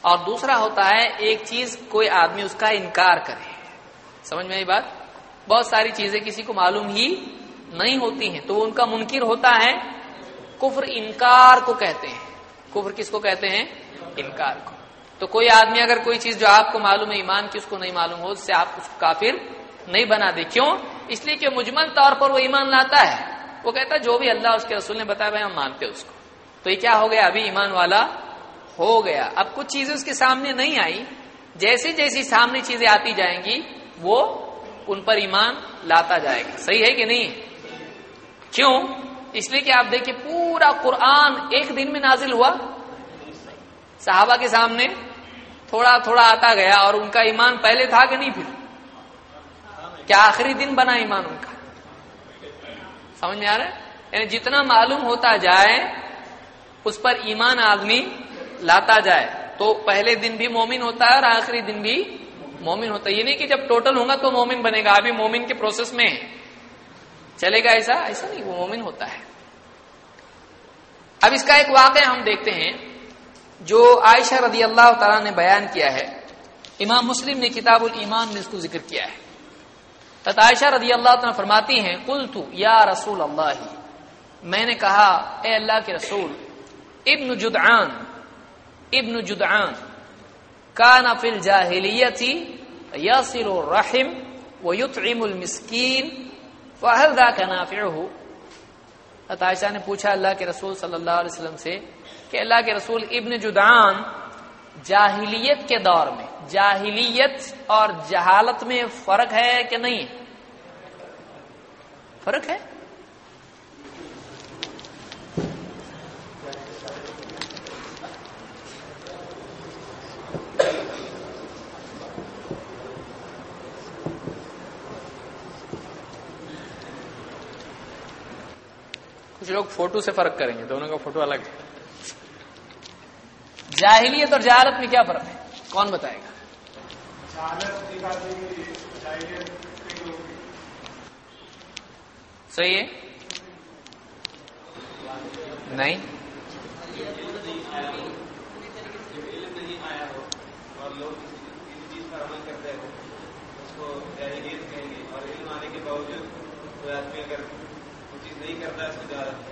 اور دوسرا ہوتا ہے ایک چیز کوئی آدمی اس کا انکار کرے۔ سمجھ میں یہ بات؟ بہت ساری چیزیں کسی کو معلوم ہی نہیں ہوتی ہیں، تو ان کا منکر ہوتا ہے۔ کفر انکار کو کہتے ہیں۔ کفر کس کو کہتے ہیں؟ انکار کو۔ تو کوئی آدمی اگر کوئی چیز جو آپ کو معلوم ہے ایمان کی، اس کو نہیں معلوم ہو، اس سے آپ اس کو کافر نہیں بنا دے کیوں؟ اس لیے کہ مجمل طور پر وہ ایمان لاتا ہے۔ وہ کہتا ہے، جو بھی اللہ اس کے رسول نے بتایا، بھائی ہم مانتے اس کو۔ تو یہ کیا ہو گیا؟ ابھی ایمان والا ہو گیا۔ اب کچھ چیزیں اس کے سامنے نہیں آئی جیسی جیسی سامنے چیزیں آتی جائیں گی، وہ ان پر ایمان لاتا جائے گا۔ صحیح ہے کہ نہیں؟ کیوں؟ اس لیے کہ آپ دیکھیں، پورا قرآن ایک دن میں نازل ہوا۔ صحابہ کے سامنے تھوڑا تھوڑا آتا گیا اور ان کا ایمان پہلے تھا کہ نہیں پھر؟ کیا آخری دن بنا ایمان ان کا؟ سمجھ میں آ رہا ہے؟ یعنی جتنا معلوم ہوتا جائے، اس پر ایمان آدمی لاتا جائے۔ تو پہلے دن بھی مومن ہوتا ہے اور آخری دن بھی مومن ہوتا ہے۔ یہ نہیں کہ جب ٹوٹل ہوگا تو مومن بنے گا۔ ابھی مومن کے پروسیس میں ہے۔ چلے گا ایسا؟ ایسا نہیں، وہ مومن ہوتا ہے۔ اب اس کا ایک واقعہ ہم دیکھتے ہیں۔ جو عائشہ رضی اللہ تعالیٰ نے بیان کیا ہے، امام مسلم نے کتاب الایمان میں اس کو ذکر کیا ہے۔ تت عائشہ رضی اللہ تعالیٰ فرماتی ہیں کل تو یا رسول اللہ، میں نے کہا، اے اللہ کے رسول، ابن جدعان ابن جدعان کان فی الجاہلیت یصل الرحم ویطعم المسکین، فهل ذاك نافعه؟ عائشہ نے پوچھا، اللہ کے رسول صلی اللہ علیہ وسلم سے کہ اللہ کے رسول ابن جدعان جاہلیت کے دور میں، جاہلیت اور جہالت میں فرق ہے کہ نہیں؟ فرق ہے؟ کچھ لوگ فوٹو سے فرق کریں گے، دونوں کا فوٹو الگ ہے۔ جاہلیت اور جہالت میں کیا فرق ہے؟ کون بتائے گا؟ صحیح ہے؟ نہیں؟ اور لوگ کسی چیز عمل کرتے ہو اس کو جاہلیت کہیں گے اور علم آنے کے باوجود کوئی آدمی اگر وہ چیز نہیں کرتا ہے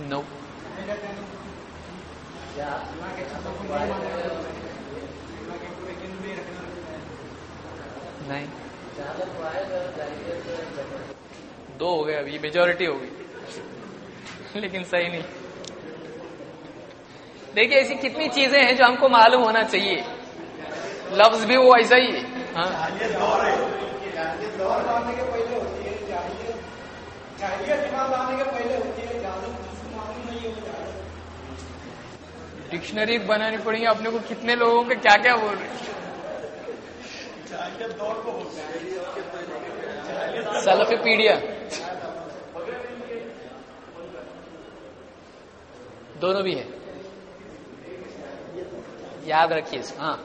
نو نہیں دو ہو گئے ابھی میجورٹی ہو گئی لیکن صحیح نہیں دیکھیے ایسی کتنی چیزیں ہیں جو ہم کو معلوم ہونا چاہیے لفظ بھی وہ ایسا ہی ہے ہاں دور لانے کے پہلے ہوتی ہے کے پہلے ہوتی ہے جس کو معلوم نہیں ہے ڈکشنری بنانی پڑیں گی اپنے کو کتنے لوگوں کے کیا کیا بول رہے ہیں؟ سلف پیڑیا دونوں بھی ہیں۔ یاد رکھیے اس کو، ہاں۔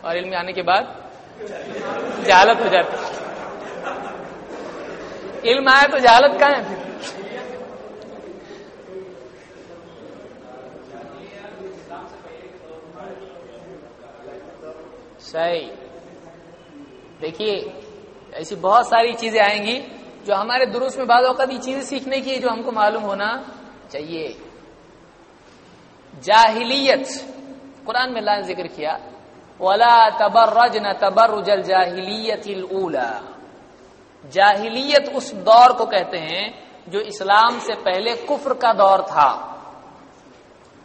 اور علم آنے کے بعد؟ جہالت ہو جاتی۔ علم آئے تو جہالت کہاں ہے پھر؟ صحیح۔ دیکھیے، ایسی بہت ساری چیزیں آئیں گی جو ہمارے دروس میں بعض اوقات یہ چیزیں سیکھنے کی جو ہم کو معلوم ہونا چاہیے۔ جاہلیت۔ قرآن میں اللہ نے ذکر کیا، ولا تبرج نہ تبرج الجاہلیت الاولا جاہلیت اس دور کو کہتے ہیں جو اسلام سے پہلے کفر کا دور تھا۔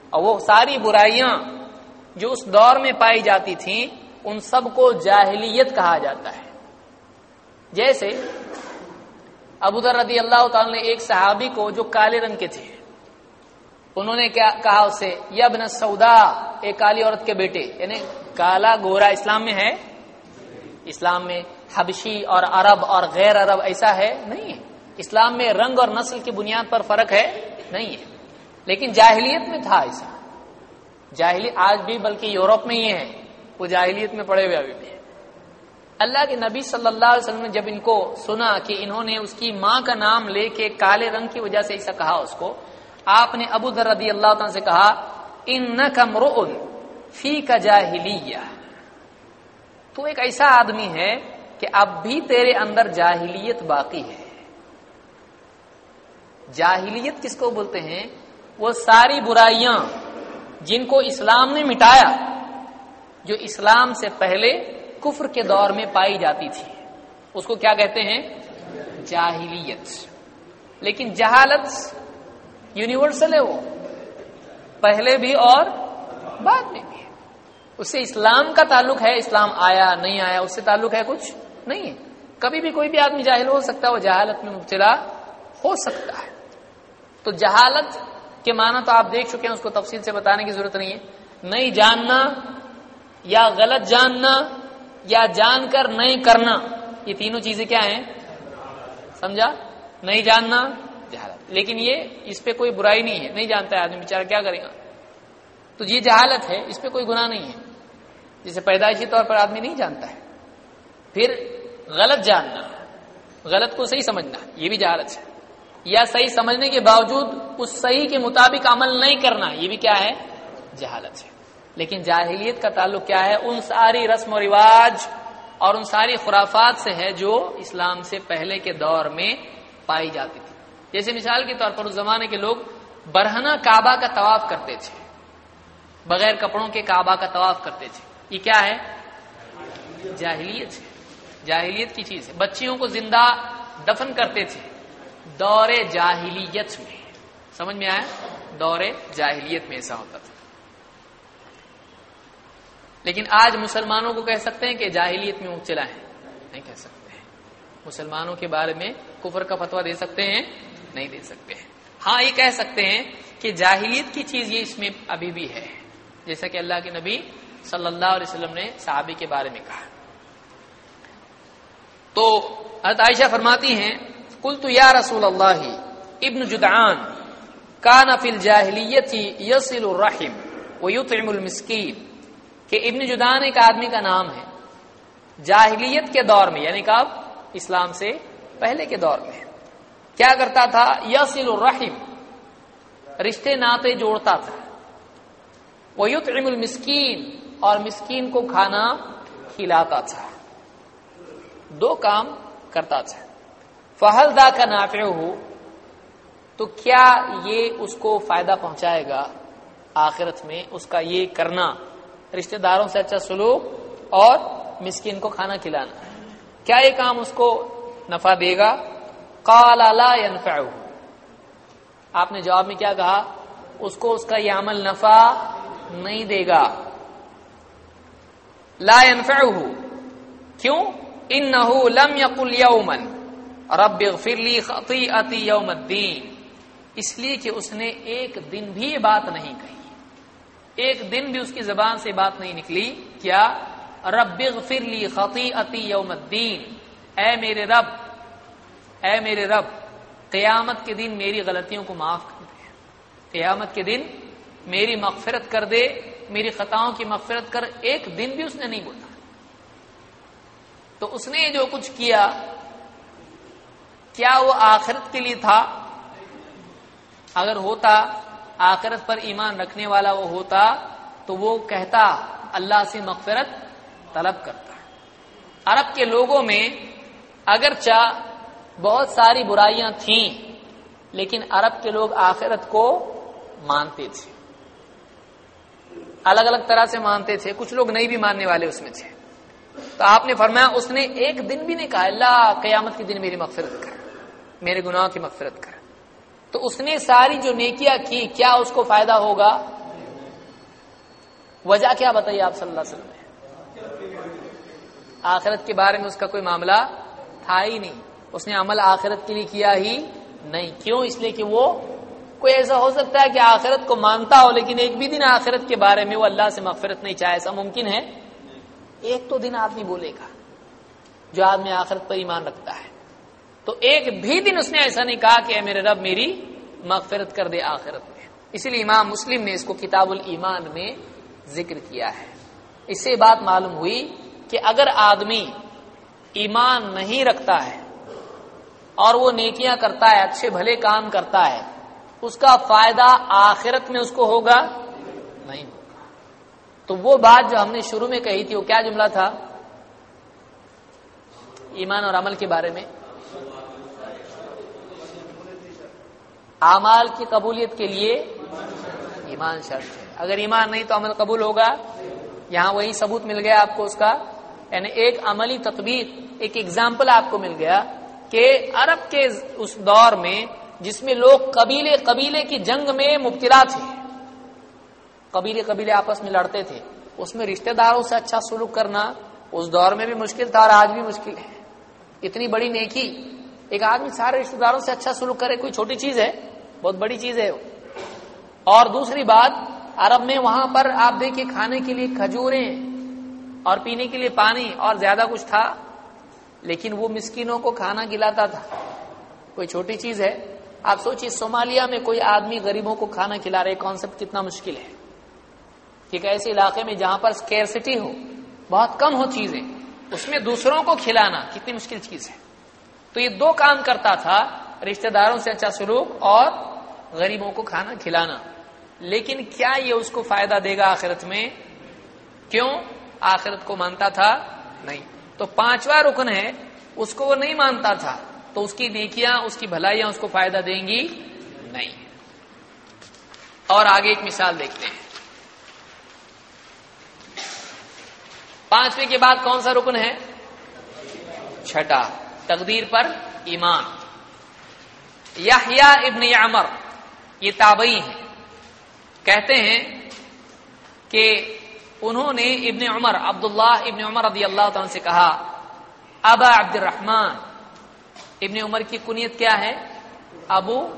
اور وہ ساری برائیاں جو اس دور میں پائی جاتی تھیں، ان سب کو جاہلیت کہا جاتا ہے۔ جیسے ابو ذر رضی اللہ تعالی نے ایک صحابی کو جو کالے رنگ کے تھے، انہوں نے کیا کہا اسے یبن سودا ایک کالی عورت کے بیٹے یعنی کالا گورا اسلام میں ہے۔ اسلام میں حبشی اور عرب اور غیر عرب ایسا ہے؟ نہیں ہے۔ اسلام میں رنگ اور نسل کی بنیاد پر فرق ہے؟ نہیں ہے۔ لیکن جاہلیت میں تھا ایسا۔ جاہلی آج بھی بلکہ یورپ میں ہی ہے۔ وہ جاہلیت میں پڑے ہوئے ابھی بھی اللہ کے نبی صلی اللہ علیہ وسلم نے جب ان کو سنا کہ انہوں نے اس کی ماں کا نام لے کے کالے رنگ کی وجہ سے ایسا کہا اس کو، آپ نے ابو ذر رضی اللہ تعالیٰ سے کہا ان کمر فی کا جاہلیہ۔ تو ایک ایسا آدمی ہے کہ اب بھی تیرے اندر جاہلیت باقی ہے۔ جاہلیت کس کو بولتے ہیں؟ وہ ساری برائیاں جن کو اسلام نے مٹایا، جو اسلام سے پہلے کفر کے دور میں پائی جاتی تھی۔ اس کو کیا کہتے ہیں؟ جاہلیت۔ لیکن جہالت یونیورسل ہے وہ۔ پہلے بھی اور بعد میں بھی۔ اس سے اسلام کا تعلق ہے، اسلام آیا، نہیں آیا، اس سے تعلق ہے کچھ؟ نہیں ہے۔ کبھی بھی کوئی بھی آدمی جاہل ہو سکتا ہے، وہ جہالت میں مبتلا ہو سکتا ہے۔ تو جہالت کے معنی تو آپ دیکھ چکے ہیں، اس کو تفصیل سے بتانے کی ضرورت نہیں ہے۔ نہیں جاننا یا غلط جاننا یا جان کر نہیں کرنا، یہ تینوں چیزیں کیا ہیں؟ سمجھا؟ نہیں جاننا، جہالت۔ لیکن یہ اس پہ کوئی برائی نہیں ہے۔ نہیں جانتا ہے آدمی، بیچارہ کیا کرے گا؟ تو یہ جہالت ہے، اس پہ کوئی گناہ نہیں ہے۔ جسے پیدائشی طور پر آدمی نہیں جانتا ہے۔ پھر غلط جاننا، غلط کو صحیح سمجھنا، یہ بھی جہالت ہے۔ یا صحیح سمجھنے کے باوجود اس صحیح کے مطابق عمل نہیں کرنا، یہ بھی کیا ہے؟ جہالت ہے۔ لیکن جاہلیت کا تعلق کیا ہے؟ ان ساری رسم و رواج اور ان ساری خرافات سے ہے جو اسلام سے پہلے کے دور میں پائی جاتی تھی۔ جیسے مثال کے طور پر اس زمانے کے لوگ برہنا کعبہ کا طواف کرتے تھے۔ بغیر کپڑوں کے کعبہ کا طواف کرتے تھے۔ یہ کیا ہے؟ جاہلیت ہے۔ جاہلیت کی چیز ہے۔ بچیوں کو زندہ دفن کرتے تھے۔ دور جاہلیت میں۔ سمجھ میں آیا؟ دور جاہلیت میں ایسا ہوتا تھا۔ لیکن آج مسلمانوں کو کہہ سکتے ہیں کہ جاہلیت میں مبتلا ہے نہیں کہہ سکتے ہیں۔ مسلمانوں کے بارے میں کفر کا فتوا دے سکتے ہیں۔ نہیں دے سکتے ہیں۔ ہاں یہ کہہ سکتے ہیں کہ جاہلیت کی چیز یہ اس میں ابھی بھی ہے۔ جیسا کہ اللہ کے نبی صلی اللہ علیہ وسلم نے صحابی کے بارے میں کہا۔ تو حضرت عائشہ فرماتی ہیں کل تو یا رسول اللہ، ابن جدعان کا نفل جاہلیت یسل الرحم وہ یوتم المسکین، کہ ابن جدان ایک آدمی کا نام ہے، جاہلیت کے دور میں یعنی کب اسلام سے پہلے کے دور میں۔ کیا کرتا تھا؟ یسل الرحم، رشتے ناطے جوڑتا تھا۔ وہ یوتم المسکین، اور مسکین کو کھانا کھلاتا تھا۔ دو کام کرتا تھا۔ فہل دا کا نافع ہو تو کیا یہ اس کو فائدہ پہنچائے گا آخرت میں اس کا یہ کرنا؟ رشتہ داروں سے اچھا سلوک اور مسکین کو کھانا کھلانا۔ کیا یہ کام اس کو نفع دے گا؟ قال لا ينفعه۔ آپ نے جواب میں کیا کہا؟ اس کو اس کا یہ عمل نفع نہیں دے گا۔ لا ينفعه۔ کیوں؟ انه لم يقل يوما. رب اغفر لي خطيئتي يوم الدين. اس لیے کہ اس نے ایک دن بھی یہ بات نہیں کہی. ایک دن بھی اس کی زبان سے بات نہیں نکلی. کیا؟ رب اغفر لي خطيئتي يوم الدين. اے میرے رب، اے میرے رب، قیامت کے دن میری غلطیوں کو معاف کر دے. قیامت کے دن میری مغفرت کر دے. میری خطاؤں کی مغفرت کر. ایک دن بھی اس نے نہیں بولا. تو اس نے جو کچھ کیا کیا وہ آخرت کے لیے تھا؟ اگر ہوتا، آخرت پر ایمان رکھنے والا وہ ہوتا تو وہ کہتا، اللہ سے مغفرت طلب کرتا۔ عرب کے لوگوں میں اگرچہ بہت ساری برائیاں تھیں، لیکن عرب کے لوگ آخرت کو مانتے تھے۔ الگ الگ طرح سے مانتے تھے، کچھ لوگ نہیں بھی ماننے والے اس میں تھے۔ تو آپ نے فرمایا اس نے ایک دن بھی نہیں کہا، اللہ قیامت کے دن میری مغفرت کر، میرے گناہوں کی مغفرت کر۔ تو اس نے ساری جو نیکیاں کی، کیا اس کو فائدہ ہوگا؟ وجہ کیا بتائیے آپ صلی اللہ علیہ وسلم آخرت کے بارے میں اس کا کوئی معاملہ تھا ہی نہیں۔ اس نے عمل آخرت کے لیے کیا ہی نہیں۔ کیوں؟ اس لیے کہ وہ کوئی ایسا ہو سکتا ہے کہ آخرت کو مانتا ہو، لیکن ایک بھی دن آخرت کے بارے میں وہ اللہ سے مغفرت نہیں چاہے، ایسا ممکن ہے؟ ایک تو دن آدمی بولے گا، جو آدمی آخرت پر ایمان رکھتا ہے۔ تو ایک بھی دن اس نے ایسا نہیں کہا کہ اے میرے رب میری مغفرت کر دے آخرت میں۔ اسی لیے امام مسلم نے اس کو کتاب الایمان میں ذکر کیا ہے۔ اس سے بات معلوم ہوئی کہ اگر آدمی ایمان نہیں رکھتا ہے اور وہ نیکیاں کرتا ہے، اچھے بھلے کام کرتا ہے، اس کا فائدہ آخرت میں اس کو ہوگا؟ نہیں۔ ہوگا تو وہ بات جو ہم نے شروع میں کہی تھی، وہ کیا جملہ تھا؟ ایمان اور عمل کے بارے میں۔ اعمال کی قبولیت کے لیے ایمان شرط ہے۔ اگر ایمان نہیں تو عمل قبول ہوگا۔ یہاں وہی ثبوت مل گیا آپ کو اس کا۔ یعنی ایک عملی تطبیق، ایک ایگزامپل آپ کو مل گیا کہ عرب کے اس دور میں جس میں لوگ قبیلے قبیلے کی جنگ میں مبتلا تھے۔ قبیلے قبیلے آپس میں لڑتے تھے۔ اس میں رشتہ داروں سے اچھا سلوک کرنا اس دور میں بھی مشکل تھا اور آج بھی مشکل ہے۔ اتنی بڑی نیکی، ایک آدمی سارے رشتہ داروں سے اچھا سلوک کرے، کوئی چھوٹی چیز ہے؟ بہت بڑی چیز ہے۔ اور دوسری بات، عرب میں وہاں پر آپ دیکھیے کھانے کے لیے کھجوریں اور پینے کے لیے پانی اور زیادہ کچھ تھا، لیکن وہ مسکینوں کو کھانا کھلاتا تھا۔ کوئی چھوٹی چیز ہے؟ آپ سوچیے صومالیہ میں کوئی آدمی غریبوں کو کھانا کھلا رہے کانسیپٹ کتنا مشکل ہے۔ ٹھیک ہے، ایسے علاقے میں جہاں پر اسکیئرسٹی ہو، بہت کم ہو چیزیں، اس میں دوسروں کو کھلانا کتنی مشکل چیز ہے۔ تو یہ دو کام کرتا تھا، رشتہ داروں سے اچھا سلوک اور غریبوں کو کھانا، کھلانا۔ لیکن کیا یہ اس کو فائدہ دے گا آخرت میں؟ کیوں؟ آخرت کو مانتا تھا؟ نہیں۔ تو پانچواں رکن ہے، اس کو وہ نہیں مانتا تھا، تو اس کی نیکیاں، اس کی بھلائیاں اس کو فائدہ دیں گی؟ نہیں۔ اور آگے ایک مثال دیکھتے ہیں۔ پانچویں کے بعد کون سا رکن ہے؟ چھٹا۔ تقدیر پر ایمان۔ یا ابن عمر۔ یہ تابعی ہیں۔ کہتے ہیں کہ انہوں نے ابن عمر، عبداللہ ابن عمر رضی اللہ تعالی سے کہا، ابا عبد الرحمان ابن عمر کی کنیت کیا ہے؟ ابو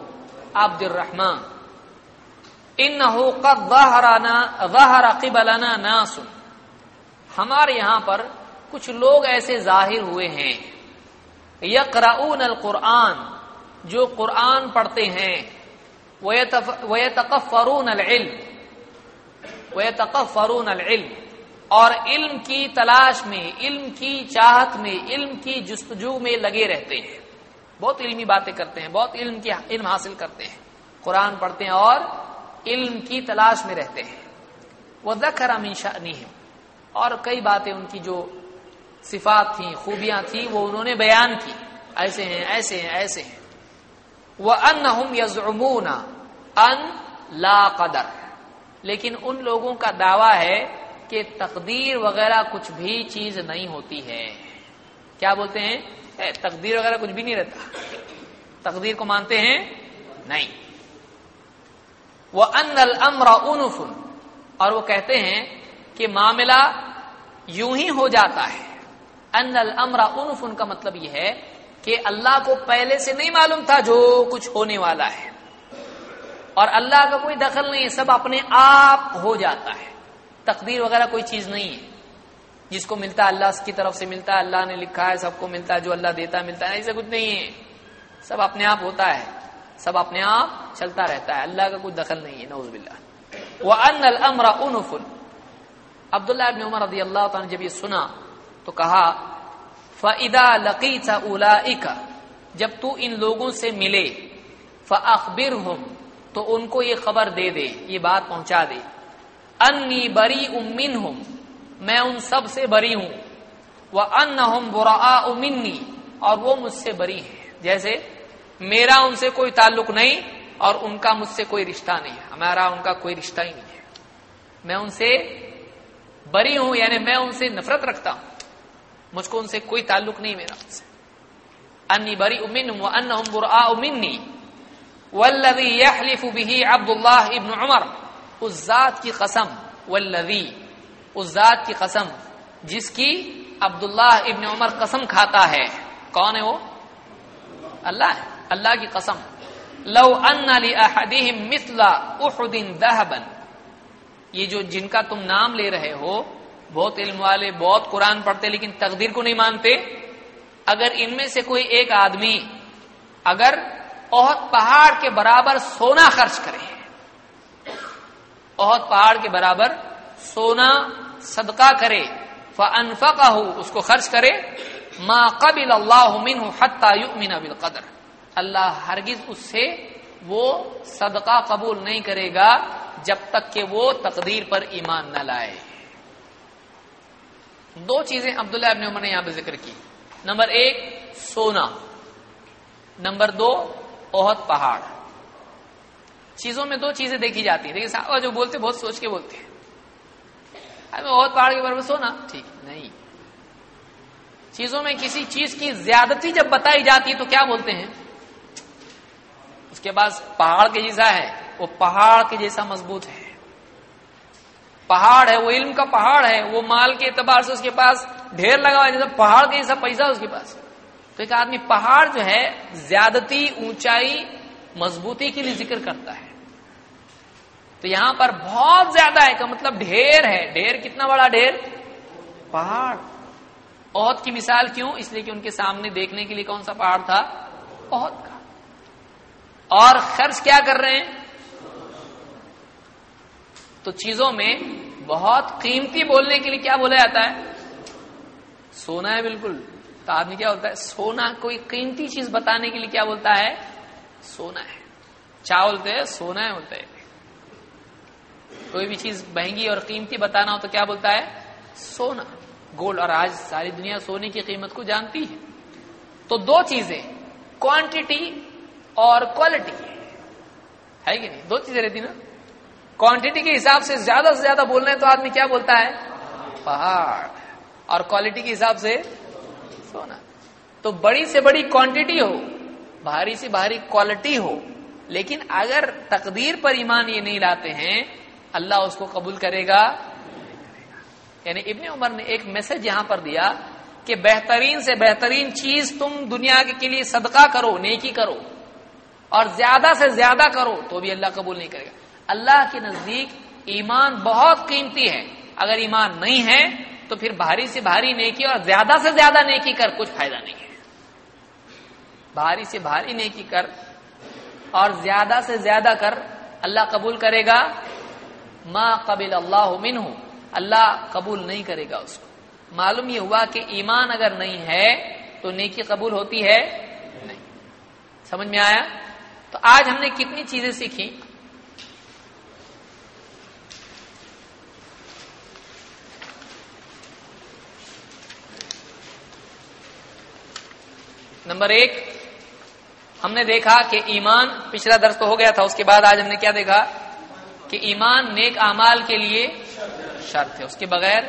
عبد الرحمان ان قبلنا ناس۔ ہمارے یہاں پر کچھ لوگ ایسے ظاہر ہوئے ہیں۔ یقرؤون القرآن، جو قرآن پڑھتے ہیں۔ وَيَتَقَفَّرُونَ الْعِلْمِ۔ وَيَتَقَفَّرُونَ الْعِلْمِ۔ اور علم کی تلاش میں، علم کی چاہت میں، علم کی جستجو میں لگے رہتے ہیں۔ بہت علمی باتیں کرتے ہیں، بہت علم کی علم حاصل کرتے ہیں۔ قرآن پڑھتے ہیں اور علم کی تلاش میں رہتے ہیں۔ وہ ذکر امیشا اور کئی باتیں ان کی جو صفات تھیں، خوبیاں تھیں، وہ انہوں نے بیان کی۔ ایسے ہیں ایسے ہیں ایسے ہیں۔ وہ ان یزعمون ان لا قدر۔ لیکن ان لوگوں کا دعویٰ ہے کہ تقدیر وغیرہ کچھ بھی چیز نہیں ہوتی ہے۔ کیا بولتے ہیں؟ تقدیر وغیرہ کچھ بھی نہیں رہتا۔ تقدیر کو مانتے ہیں؟ نہیں۔ وہ ان المر انفن اور وہ کہتے ہیں کہ معاملہ یوں ہی ہو جاتا ہے۔ ان المر انفن کا مطلب یہ ہے کہ اللہ کو پہلے سے نہیں معلوم تھا جو کچھ ہونے والا ہے۔ اور اللہ کا کوئی دخل نہیں ہے، سب اپنے آپ ہو جاتا ہے۔ تقدیر وغیرہ کوئی چیز نہیں ہے۔ جس کو ملتا ہے اللہ کی طرف سے ملتا ہے، اللہ نے لکھا ہے، سب کو ملتا ہے، جو اللہ دیتا ہے، ملتا ہے، ایسا کچھ نہیں ہے۔ سب اپنے آپ ہوتا ہے۔ سب اپنے آپ چلتا رہتا ہے۔ اللہ کا کوئی دخل نہیں ہے نوز باللہ۔ وہ ان المر انفن عبداللہ ابن عمر رضی اللہ تعالیٰ نے جب یہ سنا تو کہا فعدا لقیت اولا جب تو ان لوگوں سے ملے فخبر تو ان کو یہ خبر دے دے، یہ بات پہنچا دے۔ انی بری امن ہوں میں ان سب سے بری ہوں۔ وہ ان ہوں برا امنی اور وہ مجھ سے بری ہے جیسے، میرا ان سے کوئی تعلق نہیں، اور ان کا مجھ سے کوئی رشتہ نہیں۔ ہمارا ان کا کوئی رشتہ ہی نہیں ہے۔ میں ان سے بری ہوں یعنی میں ان سے نفرت رکھتا ہوں۔ مجھ کو ان سے کوئی تعلق نہیں میرا۔ ان سے انی بری امن ان برآ امنی والذی یحلف به عبد اللہ ابن عمر۔ اس ذات کی قسم، والذی، اس ذات کی قسم، جس کی عبداللہ ابن عمر قسم کھاتا ہے۔ کون ہے وہ؟ اللہ ہے۔ اللہ کی قسم۔ لو ان لاحدهم مثل احد ذهبا یہ جو جن کا تم نام لے رہے ہو، بہت علم والے، بہت قرآن پڑھتے لیکن تقدیر کو نہیں مانتے، اگر ان میں سے کوئی ایک آدمی اگر بہت پہاڑ کے برابر سونا خرچ کرے بہت پہاڑ کے برابر سونا صدقہ کرے فنفا ہو اس کو خرچ کرے، ما قبل اللہ حتى يؤمن بالقدر۔ اللہ ہرگز اس سے وہ صدقہ قبول نہیں کرے گا جب تک کہ وہ تقدیر پر ایمان نہ لائے۔ دو چیزیں عبداللہ ابن عمر نے یہاں پہ ذکر کی۔ نمبر ایک، سونا۔ نمبر دو، بہت پہاڑ۔ چیزوں میں دو چیزیں دیکھی جاتی ہیں۔ لیکن صاحب جو بولتے بہت سوچ کے بولتے ہیں۔ بہت پہاڑ کے بارے میں سونا۔ ٹھیک، نہیں۔ چیزوں میں کسی چیز کی زیادتی جب بتائی جاتی ہے تو کیا بولتے ہیں؟ اس کے پاس پہاڑ کے جیسا ہے۔ وہ پہاڑ کے جیسا مضبوط ہے۔ پہاڑ ہے، وہ علم کا پہاڑ ہے، وہ مال کے اعتبار سے اس کے پاس ڈھیر لگا ہوا جیسا پہاڑ کے جیسا پیسہ اس کے پاس۔ تو ایک آدمی پہاڑ جو ہے، زیادتی، اونچائی، مضبوطی کے لیے ذکر کرتا ہے۔ تو یہاں پر بہت زیادہ ہے، کا مطلب ڈھیر ہے۔ ڈھیر کتنا بڑا ڈھیر؟ پہاڑ۔ عہد کی مثال کیوں؟ اس لیے کہ ان کے سامنے دیکھنے کے لیے کون سا پہاڑ تھا؟ عہد کا۔ اور خرچ کیا کر رہے ہیں؟ تو چیزوں میں بہت قیمتی بولنے کے لیے کیا بولا جاتا ہے؟ سونا ہے بالکل۔ تو آدمی کیا بولتا ہے؟ سونا کوئی قیمتی چیز بتانے کے لیے کیا بولتا ہے؟ سونا ہے۔ چا بولتے ہیں؟ سونا ہے بولتے ہیں۔ کوئی بھی چیز مہنگی اور قیمتی بتانا ہو تو کیا بولتا ہے؟ سونا۔ گولڈ اور آج ساری دنیا سونے کی قیمت کو جانتی ہے۔ تو دو چیزیں، کوانٹٹی اور کوالٹی۔ ہے کہ نہیں؟ دو چیزیں رہتی نا؟ کوانٹٹی کے حساب سے زیادہ سے زیادہ بولنا ہے تو آدمی کیا بولتا ہے؟ پہاڑ۔ اور کوالٹی کے حساب سے سونا۔ تو بڑی سے بڑی کوانٹٹی ہو، بھاری سے بھاری کوالٹی ہو، لیکن اگر تقدیر پر ایمان یہ نہیں لاتے ہیں، اللہ اس کو قبول کرے گا۔ یعنی ابن عمر نے ایک میسج یہاں پر دیا کہ بہترین سے بہترین چیز تم دنیا کے لیے صدقہ کرو، نیکی کرو۔ اور زیادہ سے زیادہ کرو تو بھی اللہ قبول نہیں کرے گا۔ اللہ کے نزدیک ایمان بہت قیمتی ہے۔ اگر ایمان نہیں ہے، تو پھر بھاری سے بھاری نیکی اور زیادہ سے زیادہ نیکی کر کچھ فائدہ نہیں ہے۔ بھاری سے بھاری نیکی کر اور زیادہ سے زیادہ کر اللہ قبول کرے گا۔ ما قبل اللہ منہ۔ اللہ قبول نہیں کرے گا اس کو۔ معلوم یہ ہوا کہ ایمان اگر نہیں ہے، تو نیکی قبول ہوتی ہے نہیں۔ سمجھ میں آیا؟ تو آج ہم نے کتنی چیزیں سیکھی نمبر ایک، ہم نے دیکھا کہ ایمان پچھلا درس تو ہو گیا تھا، اس کے بعد آج ہم نے کیا دیکھا؟ کہ ایمان نیک اعمال کے لیے شرط ہے، اس کے بغیر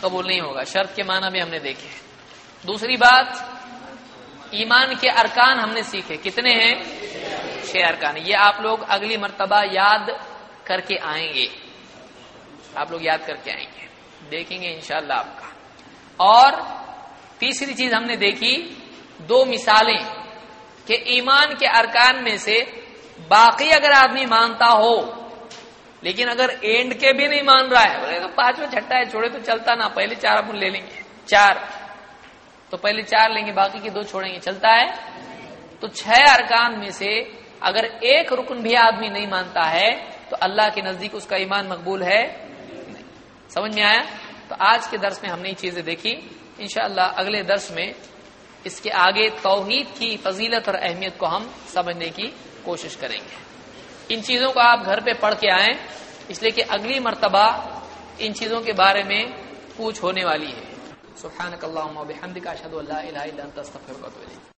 قبول نہیں ہوگا۔ شرط کے معنی بھی ہم نے دیکھے دوسری بات، ایمان کے ارکان ہم نے سیکھے۔ کتنے ہیں؟ چھ ارکان۔ یہ آپ لوگ اگلی مرتبہ یاد کر کے آئیں گے۔ آپ لوگ یاد کر کے آئیں گے۔ دیکھیں گے انشاءاللہ اللہ آپ کا۔ اور تیسری چیز ہم نے دیکھی دو مثالیں کہ ایمان کے ارکان میں سے باقی اگر آدمی مانتا ہو، لیکن اگر اینڈ کے بھی نہیں مان رہا ہے، بولے تو پانچواں چھٹا ہے، چھوڑے تو چلتا نا پہلے چار اپن لے لیں گے۔ چار۔ تو پہلے چار لیں گے، باقی کے دو چھوڑیں گے، چلتا ہے؟ تو چھ ارکان میں سے اگر ایک رکن بھی آدمی نہیں مانتا ہے، تو اللہ کے نزدیک اس کا ایمان مقبول ہے؟ سمجھ میں آیا؟ تو آج کے درس میں ہم نے یہ چیزیں دیکھی۔ انشاءاللہ اگلے درس میں اس کے آگے توحید کی فضیلت اور اہمیت کو ہم سمجھنے کی کوشش کریں گے۔ ان چیزوں کو آپ گھر پہ پڑھ کے آئیں۔ اس لیے کہ اگلی مرتبہ ان چیزوں کے بارے میں پوچھ ہونے والی ہے۔ سبحانک اللہم و بحمدک، اشہدو اللہ الہ الا انت، استغفرک و اتوب الیک۔